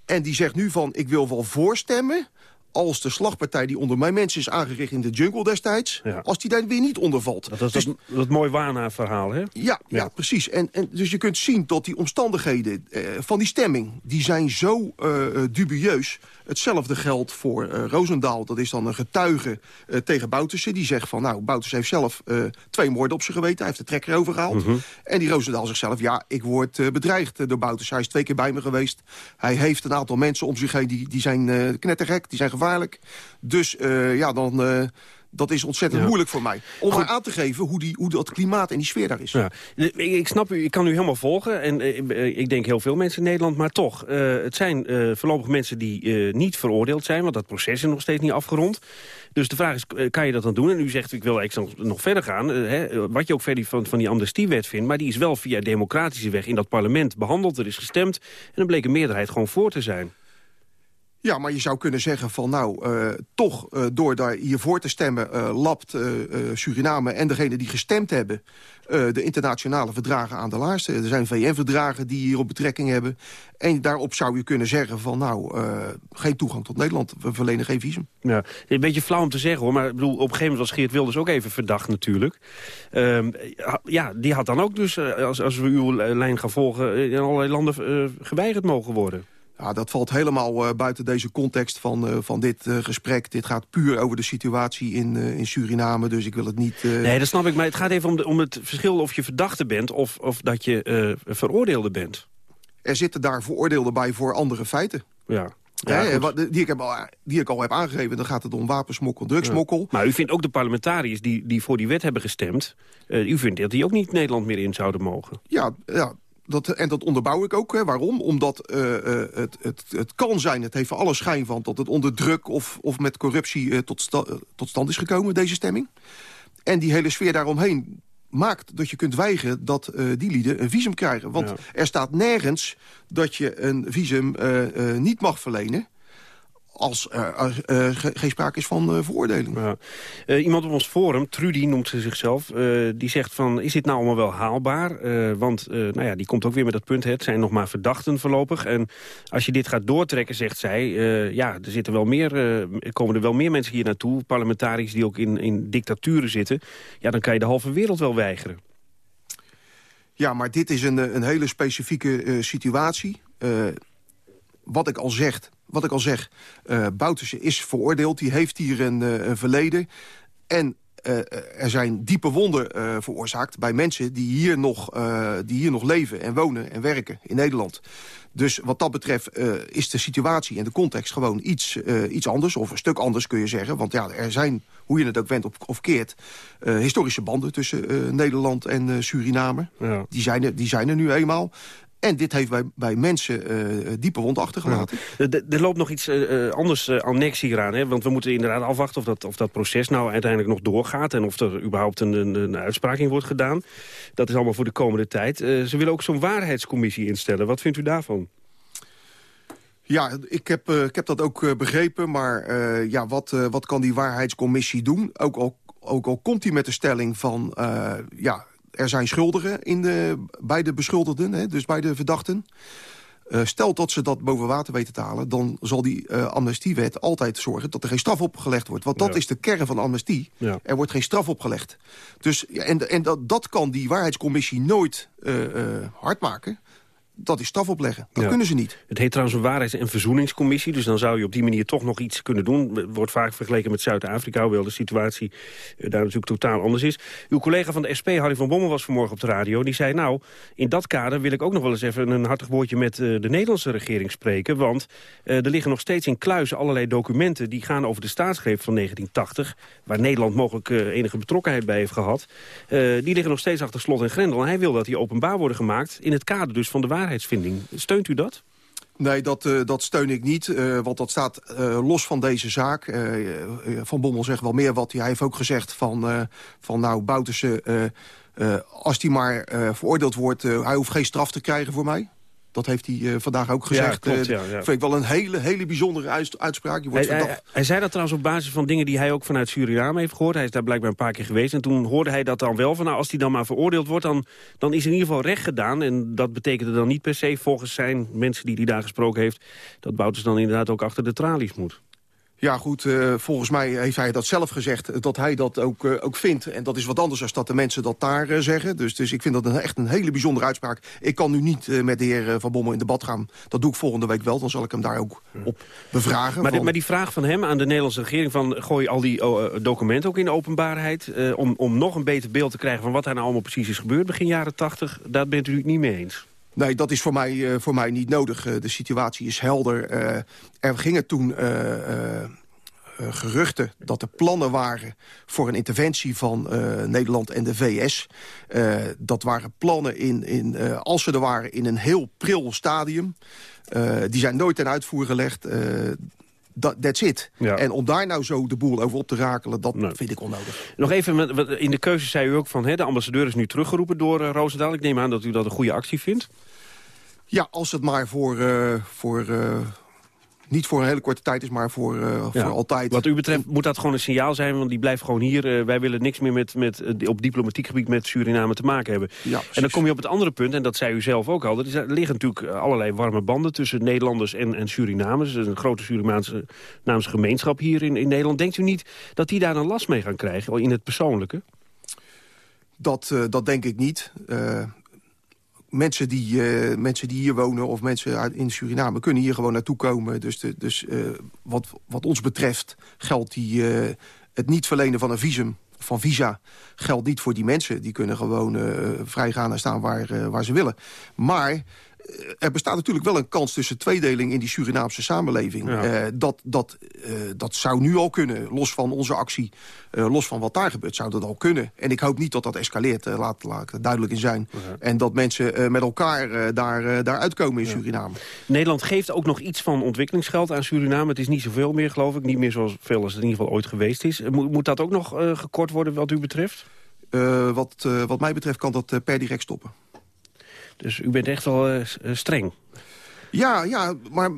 En die zegt nu van, ik wil wel voorstemmen als de slagpartij die onder mijn mensen is aangericht in de jungle destijds... Ja. als die daar weer niet onder valt. Dat is dus, dat, dat mooi Wana-verhaal, hè? Ja, ja, ja. precies. En, en, dus je kunt zien dat die omstandigheden eh, van die stemming... die zijn zo uh, dubieus. Hetzelfde geldt voor uh, Roosendaal. Dat is dan een getuige uh, tegen Bouterse. Die zegt van, nou, Bouterse heeft zelf twee moorden op zijn geweten. Hij heeft de trekker overgehaald. Mm -hmm. En die Roosendaal zegt zelf, ja, ik word bedreigd door Bouterse. Hij is twee keer bij me geweest. Hij heeft een aantal mensen om zich heen die, die zijn knettergek, die zijn gevaarlijk. Dus uh, ja, dan... Uh, dat is ontzettend ja. moeilijk voor mij. Om maar aan te geven hoe, die, hoe dat klimaat en die sfeer daar is. Ja. Ik snap u, ik kan u helemaal volgen. En uh, ik denk heel veel mensen in Nederland. Maar toch, het zijn uh, voorlopig mensen die niet veroordeeld zijn. Want dat proces is nog steeds niet afgerond. Dus de vraag is, kan je dat dan doen? En u zegt, ik wil eigenlijk nog verder gaan. Hè, wat je ook verder van, van die amnestiewet vindt. Maar die is wel via democratische weg in dat parlement behandeld. Er is gestemd. En dan bleek een meerderheid gewoon voor te zijn. Ja, maar je zou kunnen zeggen van nou, uh, toch uh, door daar hiervoor te stemmen... Uh, lapt Suriname en degene die gestemd hebben... de internationale verdragen aan de laarste. Er zijn VN-verdragen die hierop betrekking hebben. En daarop zou je kunnen zeggen van nou, geen toegang tot Nederland. We verlenen geen visum. Ja, een beetje flauw om te zeggen hoor. Maar ik bedoel, op een gegeven moment was Geert Wilders ook even verdacht natuurlijk. Ehm, ja, die had dan ook dus, als, als we uw lijn gaan volgen... in allerlei landen geweigerd mogen worden. Ja, dat valt helemaal uh, buiten deze context van, uh, van dit uh, gesprek. Dit gaat puur over de situatie in, in Suriname, dus ik wil het niet... Nee, dat snap ik, maar het gaat even om, de, om het verschil of je verdachte bent... of, of dat je veroordeelde bent. Er zitten daar veroordeelden bij voor andere feiten. Ja. Ja, ja die, ik heb al, die ik al heb aangegeven, dan gaat het om wapensmokkel, drugsmokkel. Ja. Maar u vindt ook de parlementariërs die, die voor die wet hebben gestemd... u vindt dat die ook niet Nederland meer in zouden mogen? Ja, ja dat, en dat onderbouw ik ook. Hè. Waarom? Omdat uh, uh, het, het, het kan zijn, het heeft voor alle schijn van... dat het onder druk of, of met corruptie uh, tot, sta, tot stand is gekomen, deze stemming. En die hele sfeer daaromheen maakt dat je kunt weigeren dat die lieden een visum krijgen. Want ja. er staat nergens dat je een visum niet mag verlenen als er uh, geen sprake is van uh, veroordeling. Ja. Uh, iemand op ons forum, Trudy noemt ze zichzelf, die zegt van... is dit nou allemaal wel haalbaar? want nou ja, die komt ook weer met dat punt, hè, het zijn nog maar verdachten voorlopig. En als je dit gaat doortrekken, zegt zij... ja, er, zitten wel meer, er komen er wel meer mensen hier naartoe, parlementariërs die ook in, in dictaturen zitten... ja, dan kan je de halve wereld wel weigeren. Ja, maar dit is een, een hele specifieke situatie. Wat ik al zeg, wat ik al zeg, uh, Bouterse is veroordeeld. Die heeft hier een, een verleden. En uh, er zijn diepe wonden uh, veroorzaakt bij mensen die hier, nog, uh, die hier nog leven en wonen en werken in Nederland. Dus wat dat betreft is de situatie en de context gewoon iets, iets anders. Of een stuk anders kun je zeggen. Want ja, er zijn, hoe je het ook went of keert... historische banden tussen Nederland en Suriname. Ja. Die, zijn er, die zijn er nu eenmaal. En dit heeft bij, bij mensen uh, diepe wond achtergelaten. Er loopt nog iets uh, anders uh, annex hieraan. Hè? Want we moeten inderdaad afwachten of dat, of dat proces nou uiteindelijk nog doorgaat... en of er überhaupt een, een, een uitspraak in wordt gedaan. Dat is allemaal voor de komende tijd. ze willen ook zo'n waarheidscommissie instellen. Wat vindt u daarvan? Ja, ik heb, ik heb dat ook begrepen. Maar ja, wat, wat kan die waarheidscommissie doen? Ook al, ook al komt hij met de stelling van... ja, er zijn schuldigen in de, bij de beschuldigden, hè, dus bij de verdachten. Uh, stel dat ze dat boven water weten te halen... dan zal die uh, amnestiewet altijd zorgen dat er geen straf opgelegd wordt. Want dat is de kern van amnestie. Ja. Er wordt geen straf opgelegd. Dus, en en dat, dat kan die waarheidscommissie nooit uh, hard maken dat is straf opleggen. Dat kunnen ze niet. Het heet trouwens een waarheids- en verzoeningscommissie. Dus dan zou je op die manier toch nog iets kunnen doen. Wordt vaak vergeleken met Zuid-Afrika... hoewel de situatie eh, daar natuurlijk totaal anders is. Uw collega van de SP, Harry van Bommel, was vanmorgen op de radio. Die zei, nou, in dat kader wil ik ook nog wel eens even... een hartig woordje met uh, de Nederlandse regering spreken. Want uh, er liggen nog steeds in kluizen allerlei documenten... die gaan over de staatsgreep van 1980... waar Nederland mogelijk uh, enige betrokkenheid bij heeft gehad. die liggen nog steeds achter slot en grendel. En hij wil dat die openbaar worden gemaakt... in het kader dus van de waarheid Steunt u dat? Nee, dat, uh, dat steun ik niet, uh, want dat staat uh, los van deze zaak. van Bommel zegt wel meer wat. Hij heeft ook gezegd van, van nou, Bouterse, als hij maar veroordeeld wordt... hij hoeft geen straf te krijgen voor mij. Dat heeft hij uh, vandaag ook gezegd. Ja, klopt, ja, ja. vind ik wel een hele, hele bijzondere uitspraak. Je wordt hij, hij, hij, zei dat trouwens op basis van dingen die hij ook vanuit Suriname heeft gehoord. Hij is daar blijkbaar een paar keer geweest. En toen hoorde hij dat dan wel. Van, nou, als hij dan maar veroordeeld wordt, dan, dan is in ieder geval recht gedaan. En dat betekende dan niet per se volgens zijn mensen die hij daar gesproken heeft... dat Bouters dan inderdaad ook achter de tralies moet. Ja, goed, uh, volgens mij heeft hij dat zelf gezegd, dat hij dat ook, uh, ook vindt. En dat is wat anders dan dat de mensen dat daar uh, zeggen. Dus, dus ik vind dat een, echt een hele bijzondere uitspraak. Ik kan nu niet met de heer Van Bommel in debat gaan. Dat doe ik volgende week wel, dan zal ik hem daar ook op bevragen. Maar, van... maar die vraag van hem aan de Nederlandse regering... van gooi al die documenten ook in de openbaarheid... om, om nog een beter beeld te krijgen van wat er nou allemaal precies is gebeurd... begin jaren tachtig, daar bent u het niet mee eens. Nee, dat is voor mij, uh, voor mij niet nodig. Uh, de situatie is helder. Uh, er gingen toen geruchten dat er plannen waren voor een interventie van Nederland en de VS. dat waren plannen, in, in, als ze er waren, in een heel pril stadium. die zijn nooit ten uitvoer gelegd. Dat that's it. Ja. En om daar nou zo de boel over op te rakelen, dat nee. vind ik onnodig. Nog even, in de keuze zei u ook van... Hè, de ambassadeur is nu teruggeroepen door uh, Roosendaal. Ik neem aan dat u dat een goede actie vindt. Ja, als het maar voor, uh, voor uh, niet voor een hele korte tijd is, maar voor, uh, ja. voor altijd. Wat u betreft moet dat gewoon een signaal zijn, want die blijft gewoon hier. Uh, wij willen niks meer met, met, uh, op diplomatiek gebied met Suriname te maken hebben. Ja, en dan kom je op het andere punt, en dat zei u zelf ook al. Er, liggen natuurlijk allerlei warme banden tussen Nederlanders en, en Surinamers. Er is een grote Surinaamse gemeenschap hier in, in Nederland. Denkt u niet dat die daar een last mee gaan krijgen, in het persoonlijke? Dat, dat denk ik niet mensen die, uh, mensen die hier wonen of mensen uit, in Suriname... kunnen hier gewoon naartoe komen. Dus, de, dus uh, wat, wat ons betreft geldt die, uh, het niet verlenen van een visum van visa geldt niet voor die mensen. Die kunnen gewoon vrij gaan en staan waar, waar ze willen. Maar eh, er bestaat natuurlijk wel een kans tussen tweedeling in die Surinaamse samenleving. Uh, dat, dat, uh, dat zou nu al kunnen, los van onze actie, uh, los van wat daar gebeurt, zou dat al kunnen. En ik hoop niet dat dat escaleert, laat, laat ik er duidelijk in zijn. En dat mensen met elkaar daar, daar uitkomen in ja. Suriname. Nederland geeft ook nog iets van ontwikkelingsgeld aan Suriname. Het is niet zoveel meer, geloof ik. Niet meer zoveel als het in ieder geval ooit geweest is. Moet, moet dat ook nog gekort worden wat u betreft? wat, wat mij betreft kan dat per direct stoppen. Dus u bent echt wel uh, streng. Ja, ja, maar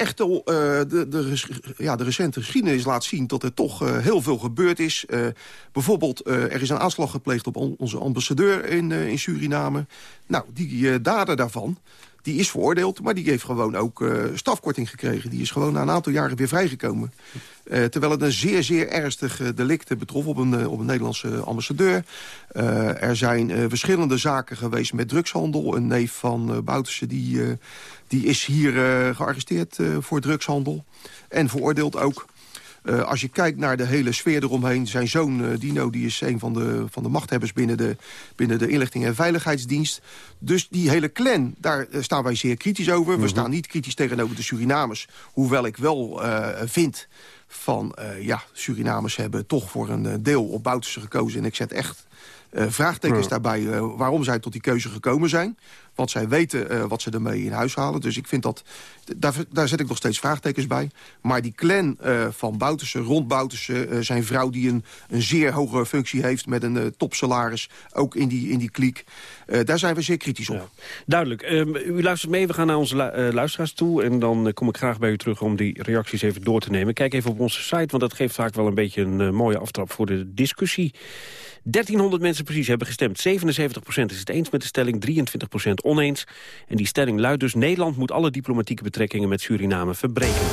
echt al, eh, de, de, ja, de recente geschiedenis laat zien... dat er toch eh, heel veel gebeurd is. Eh, bijvoorbeeld, er is een aanslag gepleegd op onze ambassadeur in, in Suriname. Nou, die dader daarvan die is veroordeeld, maar die heeft gewoon ook uh, strafkorting gekregen. Die is gewoon na een aantal jaren weer vrijgekomen. Uh, terwijl het een zeer, zeer ernstig delict betrof op een, op een Nederlandse ambassadeur. Er zijn verschillende zaken geweest met drugshandel. Een neef van uh, Bouterse die, die is hier gearresteerd voor drugshandel. En veroordeeld ook. Uh, als je kijkt naar de hele sfeer eromheen... zijn zoon uh, Dino die is een van de, van de machthebbers binnen de, binnen de inlichting- en veiligheidsdienst. Dus die hele clan, daar uh, staan wij zeer kritisch over. We staan niet kritisch tegenover de Surinamers. Hoewel ik wel vind van, ja, Surinamers hebben toch voor een deel op Bouterse gekozen. En ik zet echt vraagtekens daarbij waarom zij tot die keuze gekomen zijn. Want zij weten uh, wat ze ermee in huis halen. Dus ik vind dat, daar, daar zet ik nog steeds vraagtekens bij. Maar die clan van Bouterse, rond Bouterse, uh, zijn vrouw die een, een zeer hoge functie heeft... met een topsalaris, ook in die, in die kliek. daar zijn we zeer kritisch op. Ja. Duidelijk. Um, u luistert mee, we gaan naar onze lu luisteraars toe. En dan kom ik graag bij u terug om die reacties even door te nemen. Kijk even op onze site, want dat geeft vaak wel een beetje een mooie aftrap voor de discussie. 1300 mensen precies hebben gestemd. 77% is het eens met de stelling, 23% oneens. En die stelling luidt dus... Nederland moet alle diplomatieke betrekkingen met Suriname verbreken.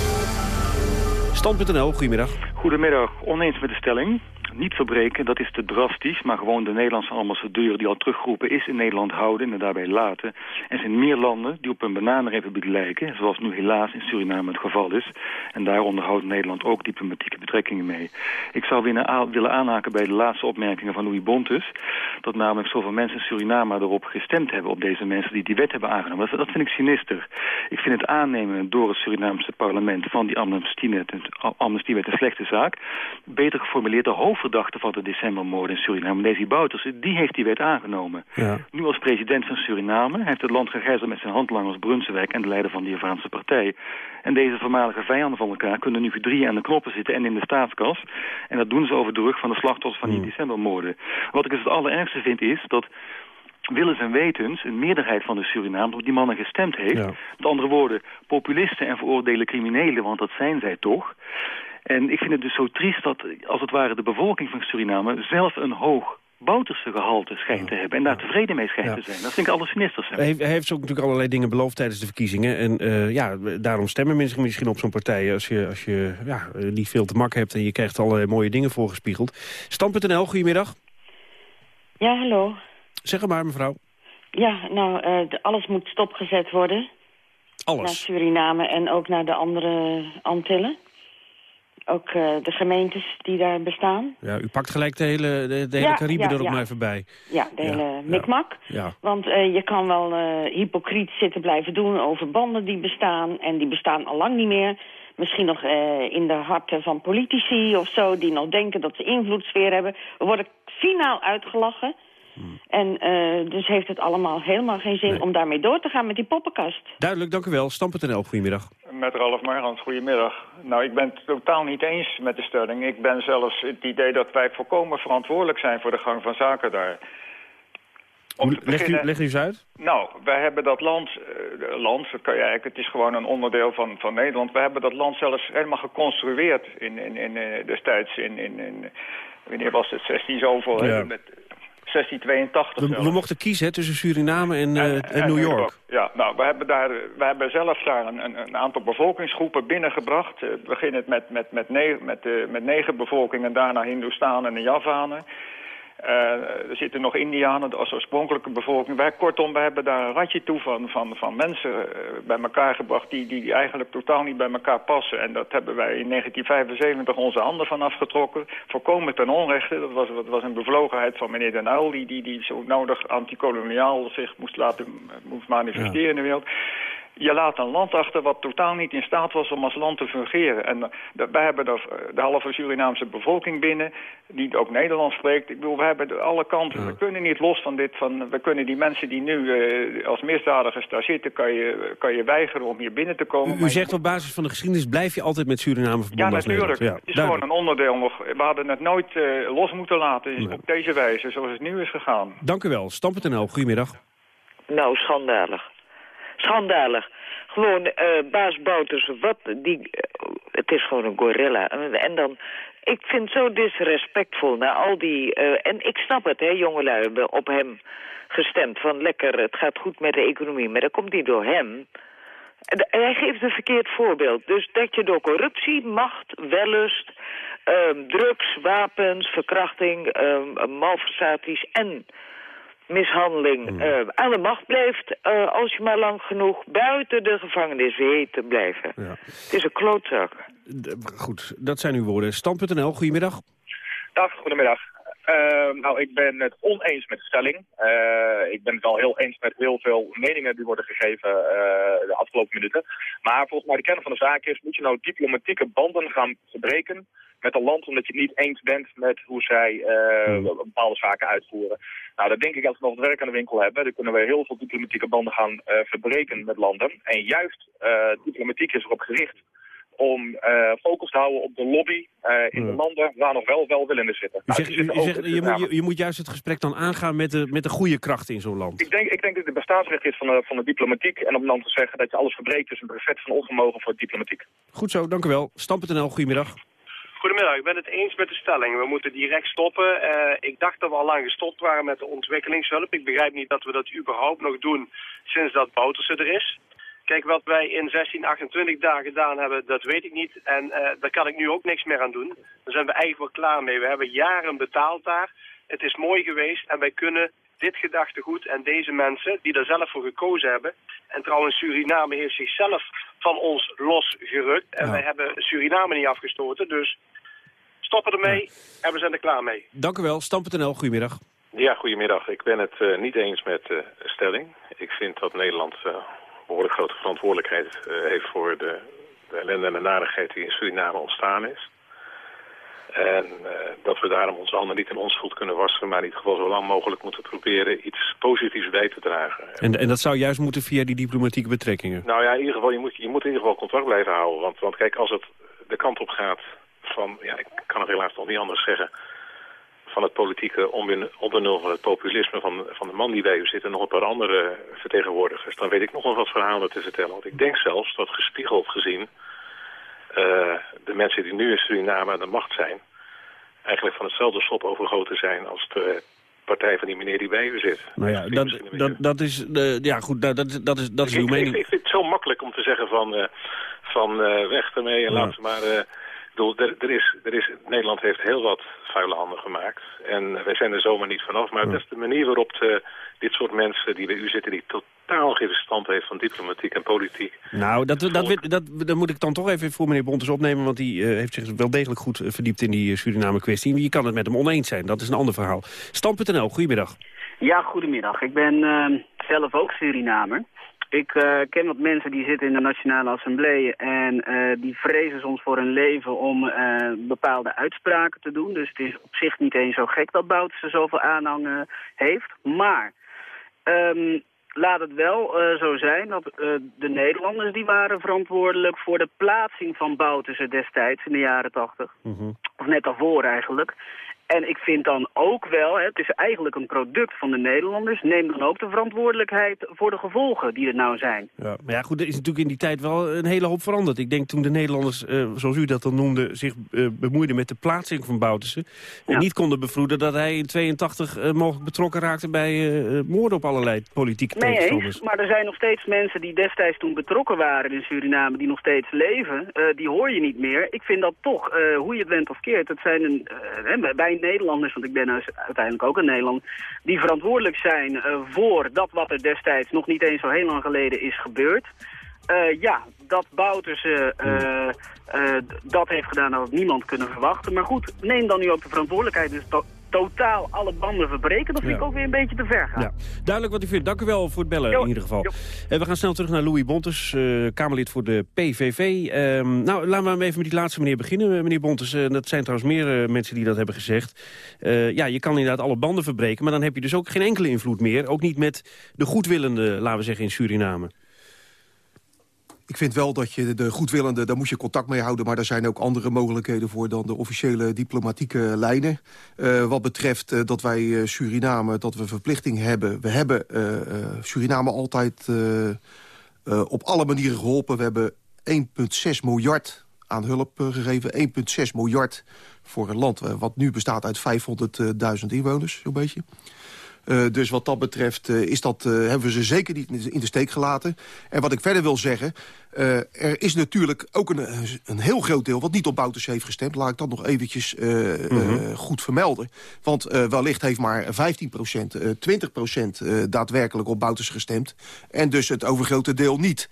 Stand.nl, goedemiddag. Goedemiddag, oneens met de stelling niet verbreken, dat is te drastisch. Maar gewoon de Nederlandse ambassadeur die al teruggeroepen is in Nederland houden en daarbij laten. En er zijn meer landen die op een bananenrepubliek lijken, zoals nu helaas in Suriname het geval is. En daar onderhoudt Nederland ook diplomatieke betrekkingen mee. Ik zou willen aanhaken bij de laatste opmerkingen van Louis Bontes. Dat namelijk zoveel mensen in Suriname erop gestemd hebben op deze mensen die die wet hebben aangenomen. Dat, vind ik sinister. Ik vind het aannemen door het Surinaamse parlement van die amnestiewet een slechte zaak. Beter geformuleerd, de hoofd hoofdverdachte van de decembermoorden in Suriname, Desi Bouters, die heeft die wet aangenomen. Ja. Nu als president van Suriname heeft het land gegijzeld met zijn handlangers Brunswijk en de leider van de Javaanse partij. En deze voormalige vijanden van elkaar kunnen nu voor aan de knoppen zitten en in de staatskas. En dat doen ze over de rug van de slachtoffers van die hmm. decembermoorden. Wat ik dus het allerergste vind is dat willens en wetens een meerderheid van de Surinamers op die mannen gestemd heeft. Met andere woorden, populisten en veroordelen criminelen, want dat zijn zij toch. En ik vind het dus zo triest dat, als het ware, de bevolking van Suriname zelf een hoog Bouterse gehalte schijnt te hebben en daar tevreden mee schijnt te zijn. Dat vind ik alles sinisters. Hij heeft, hij heeft ook natuurlijk allerlei dingen beloofd tijdens de verkiezingen. En uh, ja, daarom stemmen mensen misschien op zo'n partij... als je, als je ja, niet veel te mak hebt en je krijgt allerlei mooie dingen voorgespiegeld. Stam.nl, goedemiddag. Ja, hallo. Zeg maar, mevrouw. Ja, nou, uh, alles moet stopgezet worden. Alles? Naar Suriname en ook naar de andere Antillen ook uh, de gemeentes die daar bestaan. Ja, u pakt gelijk de hele, de, de hele Cariben er ook maar even bij. Ja, de hele mikmak. Ja. Want uh, je kan wel uh, hypocriet zitten blijven doen over banden die bestaan. En die bestaan al lang niet meer. Misschien nog in de harten van politici of zo... die nog denken dat ze invloedssfeer hebben. We worden finaal uitgelachen. Hmm. En uh, dus heeft het allemaal helemaal geen zin om daarmee door te gaan met die poppenkast. Duidelijk, dank u wel. Stam.nl, goedemiddag. Met Ralf Margans, goedemiddag. Nou, ik ben het totaal niet eens met de stelling. Ik ben zelfs het idee dat wij volkomen verantwoordelijk zijn voor de gang van zaken daar. Leg u, leg u eens uit? Nou, wij hebben dat land, uh, land dat kan je eigenlijk, het is gewoon een onderdeel van, van Nederland. We hebben dat land zelfs helemaal geconstrueerd in, in, in, uh, destijds in, in, in, wanneer was het, 16 zoveel, ja. met, 1682. We, we, mochten kiezen tussen Suriname en, uh, en, en New York. Ja, nou, we hebben, daar, we hebben zelf daar een, een, een aantal bevolkingsgroepen binnengebracht. Uh, we beginnen met, met, met, negen, met, uh, met negen bevolkingen, daarna Hindoestanen en Javanen. Uh, er zitten nog Indianen als oorspronkelijke bevolking. Wij, kortom, we hebben daar een ratje toe van, van, van mensen uh, bij elkaar gebracht... Die, die eigenlijk totaal niet bij elkaar passen. En dat hebben wij in 1975 onze handen van afgetrokken. Voorkomen ten onrechte. Dat was, dat was een bevlogenheid van meneer Den Uyl... die, die, die zo nodig antikoloniaal zich moest laten moest manifesteren in de wereld je laat een land achter wat totaal niet in staat was om als land te fungeren. En uh, wij hebben de, de halve Surinaamse bevolking binnen, die ook Nederlands spreekt. Ik bedoel, we hebben alle kanten. We kunnen niet los van dit, van, we kunnen die mensen die nu uh, als misdadigers daar zitten, kan je, kan je weigeren om hier binnen te komen. U, u zegt op basis van de geschiedenis, blijf je altijd met Suriname verbonden Ja, natuurlijk. Ja, het is gewoon een onderdeel nog. We hadden het nooit uh, los moeten laten nee. op deze wijze, zoals het nu is gegaan. Dank u wel. Stam.nl, goedemiddag. Nou, schandalig. Schandalig. Gewoon, eh, baas wat, die, eh, het is gewoon een gorilla. En dan, ik vind het zo disrespectvol naar al die... eh, en ik snap het, hè, jongelui hebben op hem gestemd. Van lekker, het gaat goed met de economie. Maar dat komt niet door hem. Hij geeft een verkeerd voorbeeld. Dus dat je door corruptie, macht, wellust, ehm, drugs, wapens, verkrachting, ehm, malversaties en mishandeling eh, aan de macht blijft... eh, als je maar lang genoeg buiten de gevangenis weet te blijven. Het is een klootzak. D- Goed, dat zijn uw woorden. Stand.nl, goedemiddag. Dag, goedemiddag. Eh, nou, ik ben het oneens met de stelling. Eh, ik ben het al heel eens met heel veel meningen die worden gegeven eh, de afgelopen minuten. Maar volgens mij de kern van de zaak is, moet je nou diplomatieke banden gaan verbreken met een land omdat je het niet eens bent met hoe zij eh, bepaalde zaken uitvoeren. Nou, dat denk ik als we nog wat werk aan de winkel hebben, dan kunnen we heel veel diplomatieke banden gaan eh, verbreken met landen. En juist eh, diplomatiek is erop gericht om focus te houden op de lobby in de landen waar nog wel welwillenden zitten. U Nou, zegt, die u, zitten u zegt, je, de moet, je, je moet juist het gesprek dan aangaan met de, met de goede krachten in zo'n land. Ik denk, ik denk dat het de bestaansrecht is van de, van de diplomatiek. En om dan te zeggen dat je alles verbreekt is een brevet van onvermogen voor diplomatiek. Goed zo, dank u wel. Stam.nl, goedemiddag. Goedemiddag, ik ben het eens met de stelling. We moeten direct stoppen. Eh, ik dacht dat we al lang gestopt waren met de ontwikkelingshulp. Ik begrijp niet dat we dat überhaupt nog doen sinds dat Bouterse er is. Kijk, wat wij in 16, 28 dagen gedaan hebben, dat weet ik niet. En eh, daar kan ik nu ook niks meer aan doen. Daar zijn we eigenlijk wel klaar mee. We hebben jaren betaald daar. Het is mooi geweest en wij kunnen dit gedachtegoed en deze mensen die daar zelf voor gekozen hebben. En trouwens, Suriname heeft zichzelf van ons losgerukt. En wij hebben Suriname niet afgestoten. Dus stoppen ermee en we zijn er klaar mee. Dank u wel. Stam.nl, goedemiddag. Ja, goedemiddag. Ik ben het eh, niet eens met eh, de stelling. Ik vind dat Nederland eh, behoorlijk grote verantwoordelijkheid eh, heeft voor de, de ellende en de narigheid die in Suriname ontstaan is. En eh, dat we daarom onze handen niet in onschuld kunnen wassen, maar in ieder geval zo lang mogelijk moeten proberen iets positiefs bij te dragen. En, en dat zou juist moeten via die diplomatieke betrekkingen. Nou ja, in ieder geval, je moet, je moet in ieder geval contact blijven houden. Want, want kijk, als het de kant op gaat van, ja, ik kan het helaas nog niet anders zeggen, van het politieke onben- ondernul van het populisme van, van de man die bij u zit en nog een paar andere vertegenwoordigers, dan weet ik nog wel wat verhalen te vertellen. Want ik denk zelfs dat gespiegeld gezien de mensen die nu in Suriname aan de macht zijn, eigenlijk van hetzelfde slop overgoten zijn als de partij van die meneer die bij u zit. Nou ja, dat, dat, dat is... De, ja, goed, nou, dat, dat is, dat is ik, uw ik- mening. Ik, vind het zo makkelijk om te zeggen van, eh, van eh, weg ermee en Ja. laat ze maar... eh, ik bedoel, er, er is, er is, Nederland heeft heel wat vuile handen gemaakt. En wij zijn er zomaar niet vanaf. Maar dat is de manier waarop de, dit soort mensen die bij u zitten... die totaal geen verstand heeft van diplomatiek en politiek... Nou, dat, dat, dat, dat, dat moet ik dan toch even voor meneer Bontes opnemen... want die eh, heeft zich wel degelijk goed eh, verdiept in die eh, Suriname-kwestie. Je kan het met hem oneens zijn, dat is een ander verhaal. Stam.nl, goedemiddag. Ja, goedemiddag. Ik ben eh, zelf ook Surinamer. Ik eh, ken wat mensen die zitten in de Nationale Assemblée en eh, die vrezen soms voor hun leven om eh, bepaalde uitspraken te doen. Dus het is op zich niet eens zo gek dat Bouterse zoveel aanhang heeft. Maar ehm, laat het wel zo zijn dat de Nederlanders die waren verantwoordelijk voor de plaatsing van Bouterse destijds in de jaren tachtig. Of net daarvoor eigenlijk. En ik vind dan ook wel, hè, het is eigenlijk een product van de Nederlanders... neem dan ook de verantwoordelijkheid voor de gevolgen die er nou zijn. Ja, maar ja, goed, er is natuurlijk in die tijd wel een hele hoop veranderd. Ik denk toen de Nederlanders, eh, zoals u dat dan noemde... zich eh, bemoeiden met de plaatsing van Bouterse... en niet konden bevroeden dat hij in 82 eh, mogelijk betrokken raakte... bij eh, moorden op allerlei politieke Nee tegenstanders. maar er zijn nog steeds mensen die destijds toen betrokken waren in Suriname... die nog steeds leven, die hoor je niet meer. Ik vind dat toch, hoe je het went of keert... het zijn een, eh, Nederlanders, want ik ben dus uiteindelijk ook een Nederland... die verantwoordelijk zijn eh, voor dat wat er destijds nog niet eens zo heel lang geleden is gebeurd... Eh, ja, dat Bouterse eh, eh, dat heeft gedaan, dat had niemand kunnen verwachten. Maar goed, neem dan nu ook de verantwoordelijkheid. Dus totaal alle banden verbreken, dat vind Ja. ik ook weer een beetje te ver gaan. Ja, duidelijk wat u vindt. Dank u wel voor het bellen in ieder geval. En we gaan snel terug naar Louis Bontes, eh, Kamerlid voor de PVV. Ehm, nou, laten we even met die laatste meneer beginnen, eh, meneer Bontes. Eh, dat zijn trouwens meer eh, mensen die dat hebben gezegd. Eh, ja, je kan inderdaad alle banden verbreken, maar dan heb je dus ook geen enkele invloed meer. Ook niet met de goedwillende, laten we zeggen, in Suriname. Ik vind wel dat je de goedwillende, daar moet je contact mee houden... maar daar zijn ook andere mogelijkheden voor dan de officiële diplomatieke lijnen. Eh, wat betreft eh, dat wij eh, Suriname, dat we verplichting hebben... we hebben Suriname altijd... op alle manieren geholpen. We hebben 1,6 miljard aan hulp gegeven. 1,6 miljard voor een land wat nu bestaat uit 500.000 inwoners, zo'n beetje. Uh, dus wat dat betreft uh, is dat, uh, hebben we ze zeker niet in de steek gelaten. En wat ik verder wil zeggen... er is natuurlijk ook een, een heel groot deel wat niet op Bouters heeft gestemd. Laat ik dat nog eventjes mm -hmm. goed vermelden. Want wellicht heeft maar 15% 20% daadwerkelijk op Bouters gestemd. En dus het overgrote deel niet.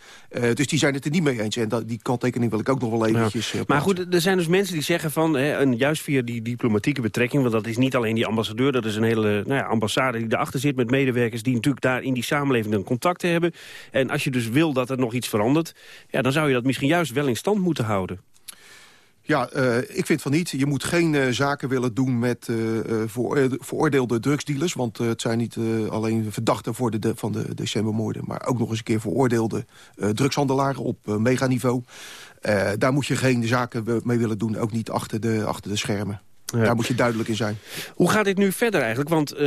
dus die zijn het er niet mee eens. En dat, die kanttekening wil ik ook nog wel eventjes ja. Maar goed, er zijn dus mensen die zeggen van... Hè, en juist via die diplomatieke betrekking... want dat is niet alleen die ambassadeur, dat is een hele nou ja, ambassade die erachter zit met medewerkers... die natuurlijk daar in die samenleving dan contacten hebben. En als je dus wil dat er nog iets verandert... Ja, dan zou je dat misschien juist wel in stand moeten houden. Ja, uh, ik vind van niet. Je moet geen uh, zaken willen doen met veroorde veroordeelde drugsdealers. Want het zijn niet alleen verdachten voor de, van de decembermoorden... maar ook nog eens een keer veroordeelde drugshandelaren op meganiveau. daar moet je geen zaken mee willen doen, ook niet achter de, achter de schermen. Ja. Daar moet je duidelijk in zijn. Hoe gaat dit nu verder eigenlijk? Want uh,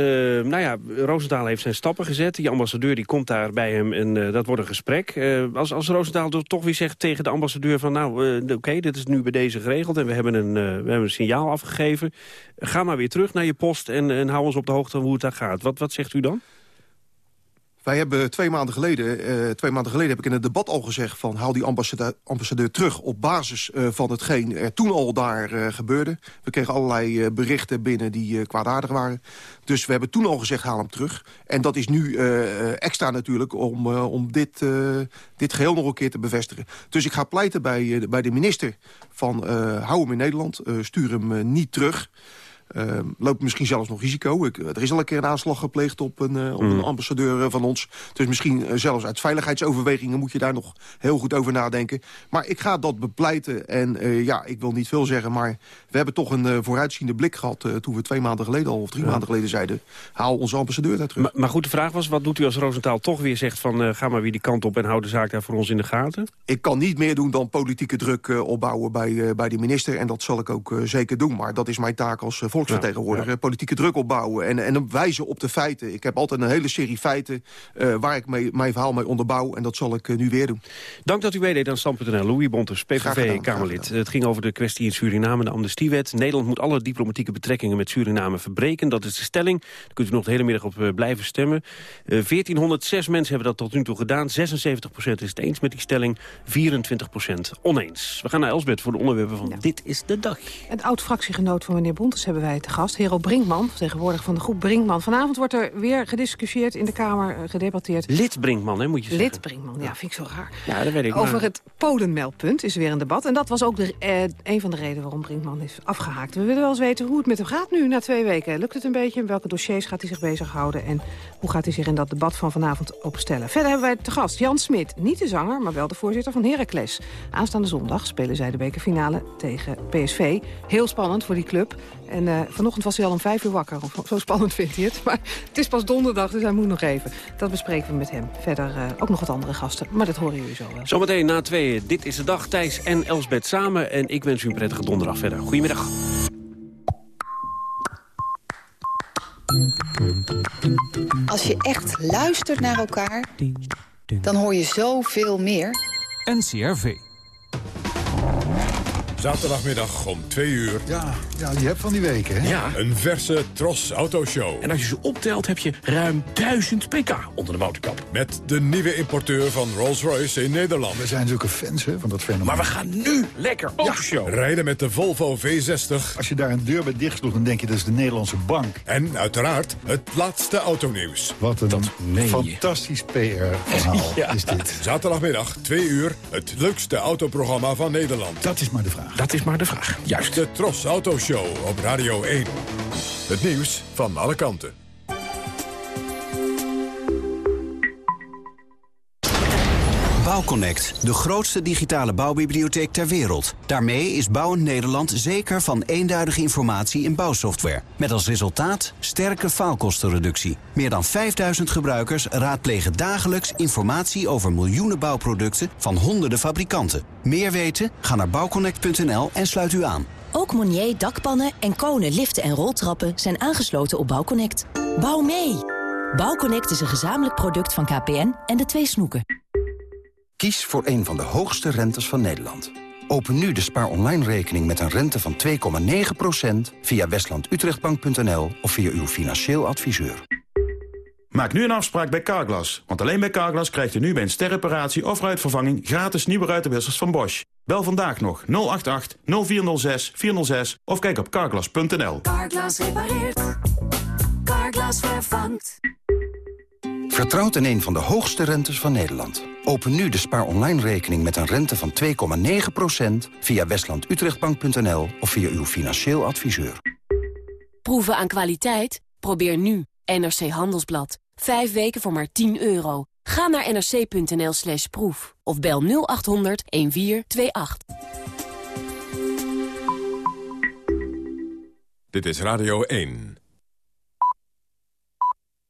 nou ja, Roosendaal heeft zijn stappen gezet. Die ambassadeur die komt daar bij hem en uh, dat wordt een gesprek. Uh, als, als Roosendaal toch weer zegt tegen de ambassadeur van... nou, oké, okay, dit is nu bij deze geregeld en we hebben een, we hebben een signaal afgegeven. Ga maar weer terug naar je post en, en hou ons op de hoogte van hoe het daar gaat. Wat, wat zegt u dan? Wij hebben twee maanden geleden, uh, twee maanden geleden heb ik in het debat al gezegd... van haal die ambassadeur, ambassadeur terug op basis uh, van hetgeen er toen al daar uh, gebeurde. We kregen allerlei berichten binnen die kwaadaardig waren. Dus we hebben toen al gezegd haal hem terug. En dat is nu extra natuurlijk om, om dit, dit geheel nog een keer te bevestigen. Dus ik ga pleiten bij, bij de minister van hou hem in Nederland, stuur hem niet terug... Uh, loopt misschien zelfs nog risico. Ik, er is al een keer een aanslag gepleegd op een, uh, op een ambassadeur uh, van ons. Dus misschien uh, zelfs uit veiligheidsoverwegingen moet je daar nog heel goed over nadenken. Maar ik ga dat bepleiten. En ja, ik wil niet veel zeggen, maar we hebben toch een vooruitziende blik gehad... toen we twee maanden geleden al, of drie ja. maanden geleden zeiden... haal onze ambassadeur daar terug. Maar, maar, goed, de vraag was, wat doet u als Roosentaal toch weer zegt... van ga maar weer die kant op en hou de zaak daar voor ons in de gaten? Ik kan niet meer doen dan politieke druk opbouwen bij, bij de minister. En dat zal ik ook zeker doen. Maar dat is mijn taak als volksvertegenwoordiger. Ja, ja. Politieke druk opbouwen en, en wijzen op de feiten. Ik heb altijd een hele serie feiten uh, waar ik mee, mijn verhaal mee onderbouw. En dat zal ik uh, nu weer doen. Dank dat u meedeed aan Stand.nl. Louis Bontes, PVV-Kamerlid. Het ging over de kwestie in Suriname, de amnestiewet. Nederland moet alle diplomatieke betrekkingen met Suriname verbreken. Dat is de stelling. Daar kunt u nog de hele middag op uh, blijven stemmen. 1406 mensen hebben dat tot nu toe gedaan. 76% is het eens met die stelling. 24% oneens. We gaan naar Elsbeth voor de onderwerpen van ja. Dit is de Dag. Het oud-fractiegenoot van meneer Bontes hebben wij te gast. Hero Brinkman, tegenwoordig van de groep Brinkman. Vanavond wordt er weer gediscussieerd in de Kamer, uh, gedebatteerd. Lid Brinkman, hè, moet je zeggen. Lid Brinkman, ja, vind ik zo raar. Ja, dat weet ik. Over maar... het Polenmeldpunt is weer een debat. En dat was ook de, eh, een van de redenen waarom Brinkman is afgehaakt. We willen wel eens weten hoe het met hem gaat nu, na twee weken. Lukt het een beetje? Welke dossiers gaat hij zich bezighouden? En hoe gaat hij zich in dat debat van vanavond opstellen? Verder hebben wij te gast Jan Smit, niet de zanger, maar wel de voorzitter van Heracles. Aanstaande zondag spelen zij de bekerfinale tegen PSV. Heel spannend voor die club. En uh, vanochtend was hij al om vijf uur wakker. Zo spannend vindt hij het. Maar het is pas donderdag, dus hij moet nog even. Dat bespreken we met hem. Verder uh, ook nog wat andere gasten. Maar dat horen jullie zo wel. Zometeen na tweeën. Dit is de dag. Thijs en Elsbeth samen. En ik wens u een prettige donderdag verder. Goedemiddag. Als je echt luistert naar elkaar, dan hoor je zoveel meer. NCRV. Zaterdagmiddag om 2 uur. Ja, ja, je hebt van die weken, hè? Ja. Een verse Tros Autoshow. En als je ze optelt, heb je ruim 1000 pk onder de motorkap. Met de nieuwe importeur van Rolls-Royce in Nederland. We zijn zulke fans hè, van dat fenomeen. Maar we gaan nu lekker autoshow. Ja. Rijden met de Volvo V60. Als je daar een deur bij dicht sloeg, dan denk je dat is de Nederlandse bank. En uiteraard het laatste autonieuws. Wat een fantastisch PR-verhaal ja. is dit. Zaterdagmiddag, 2 uur, het leukste autoprogramma van Nederland. Dat is maar de vraag. Dat is maar de vraag. Juist. De Tros Auto Show op Radio 1. Het nieuws van alle kanten. Bouwconnect, de grootste digitale bouwbibliotheek ter wereld. Daarmee is Bouwend Nederland zeker van eenduidige informatie in bouwsoftware. Met als resultaat sterke faalkostenreductie. Meer dan 5000 gebruikers raadplegen dagelijks informatie over miljoenen bouwproducten van honderden fabrikanten. Meer weten? Ga naar bouwconnect.nl en sluit u aan. Ook Monier dakpannen en konen liften en roltrappen zijn aangesloten op Bouwconnect. Bouw mee! Bouwconnect is een gezamenlijk product van KPN en de twee snoeken. Kies voor een van de hoogste rentes van Nederland. Open nu de spaar online rekening met een rente van 2,9% via westlandutrechtbank.nl of via uw financieel adviseur. Maak nu een afspraak bij Carglass. Want alleen bij Carglass krijgt u nu bij een sterreparatie of ruitvervanging gratis nieuwe ruitenwissers van Bosch. Bel vandaag nog 088 0406 406 of kijk op carglass.nl. Carglass repareert. Carglass vervangt. Vertrouwt in een van de hoogste rentes van Nederland. Open nu de spaar online rekening met een rente van 2,9% via westlandutrechtbank.nl of via uw financieel adviseur. Proeven aan kwaliteit? Probeer nu NRC Handelsblad. Vijf weken voor maar 10 euro. Ga naar nrc.nl slash proef of bel 0800 1428. Dit is Radio 1.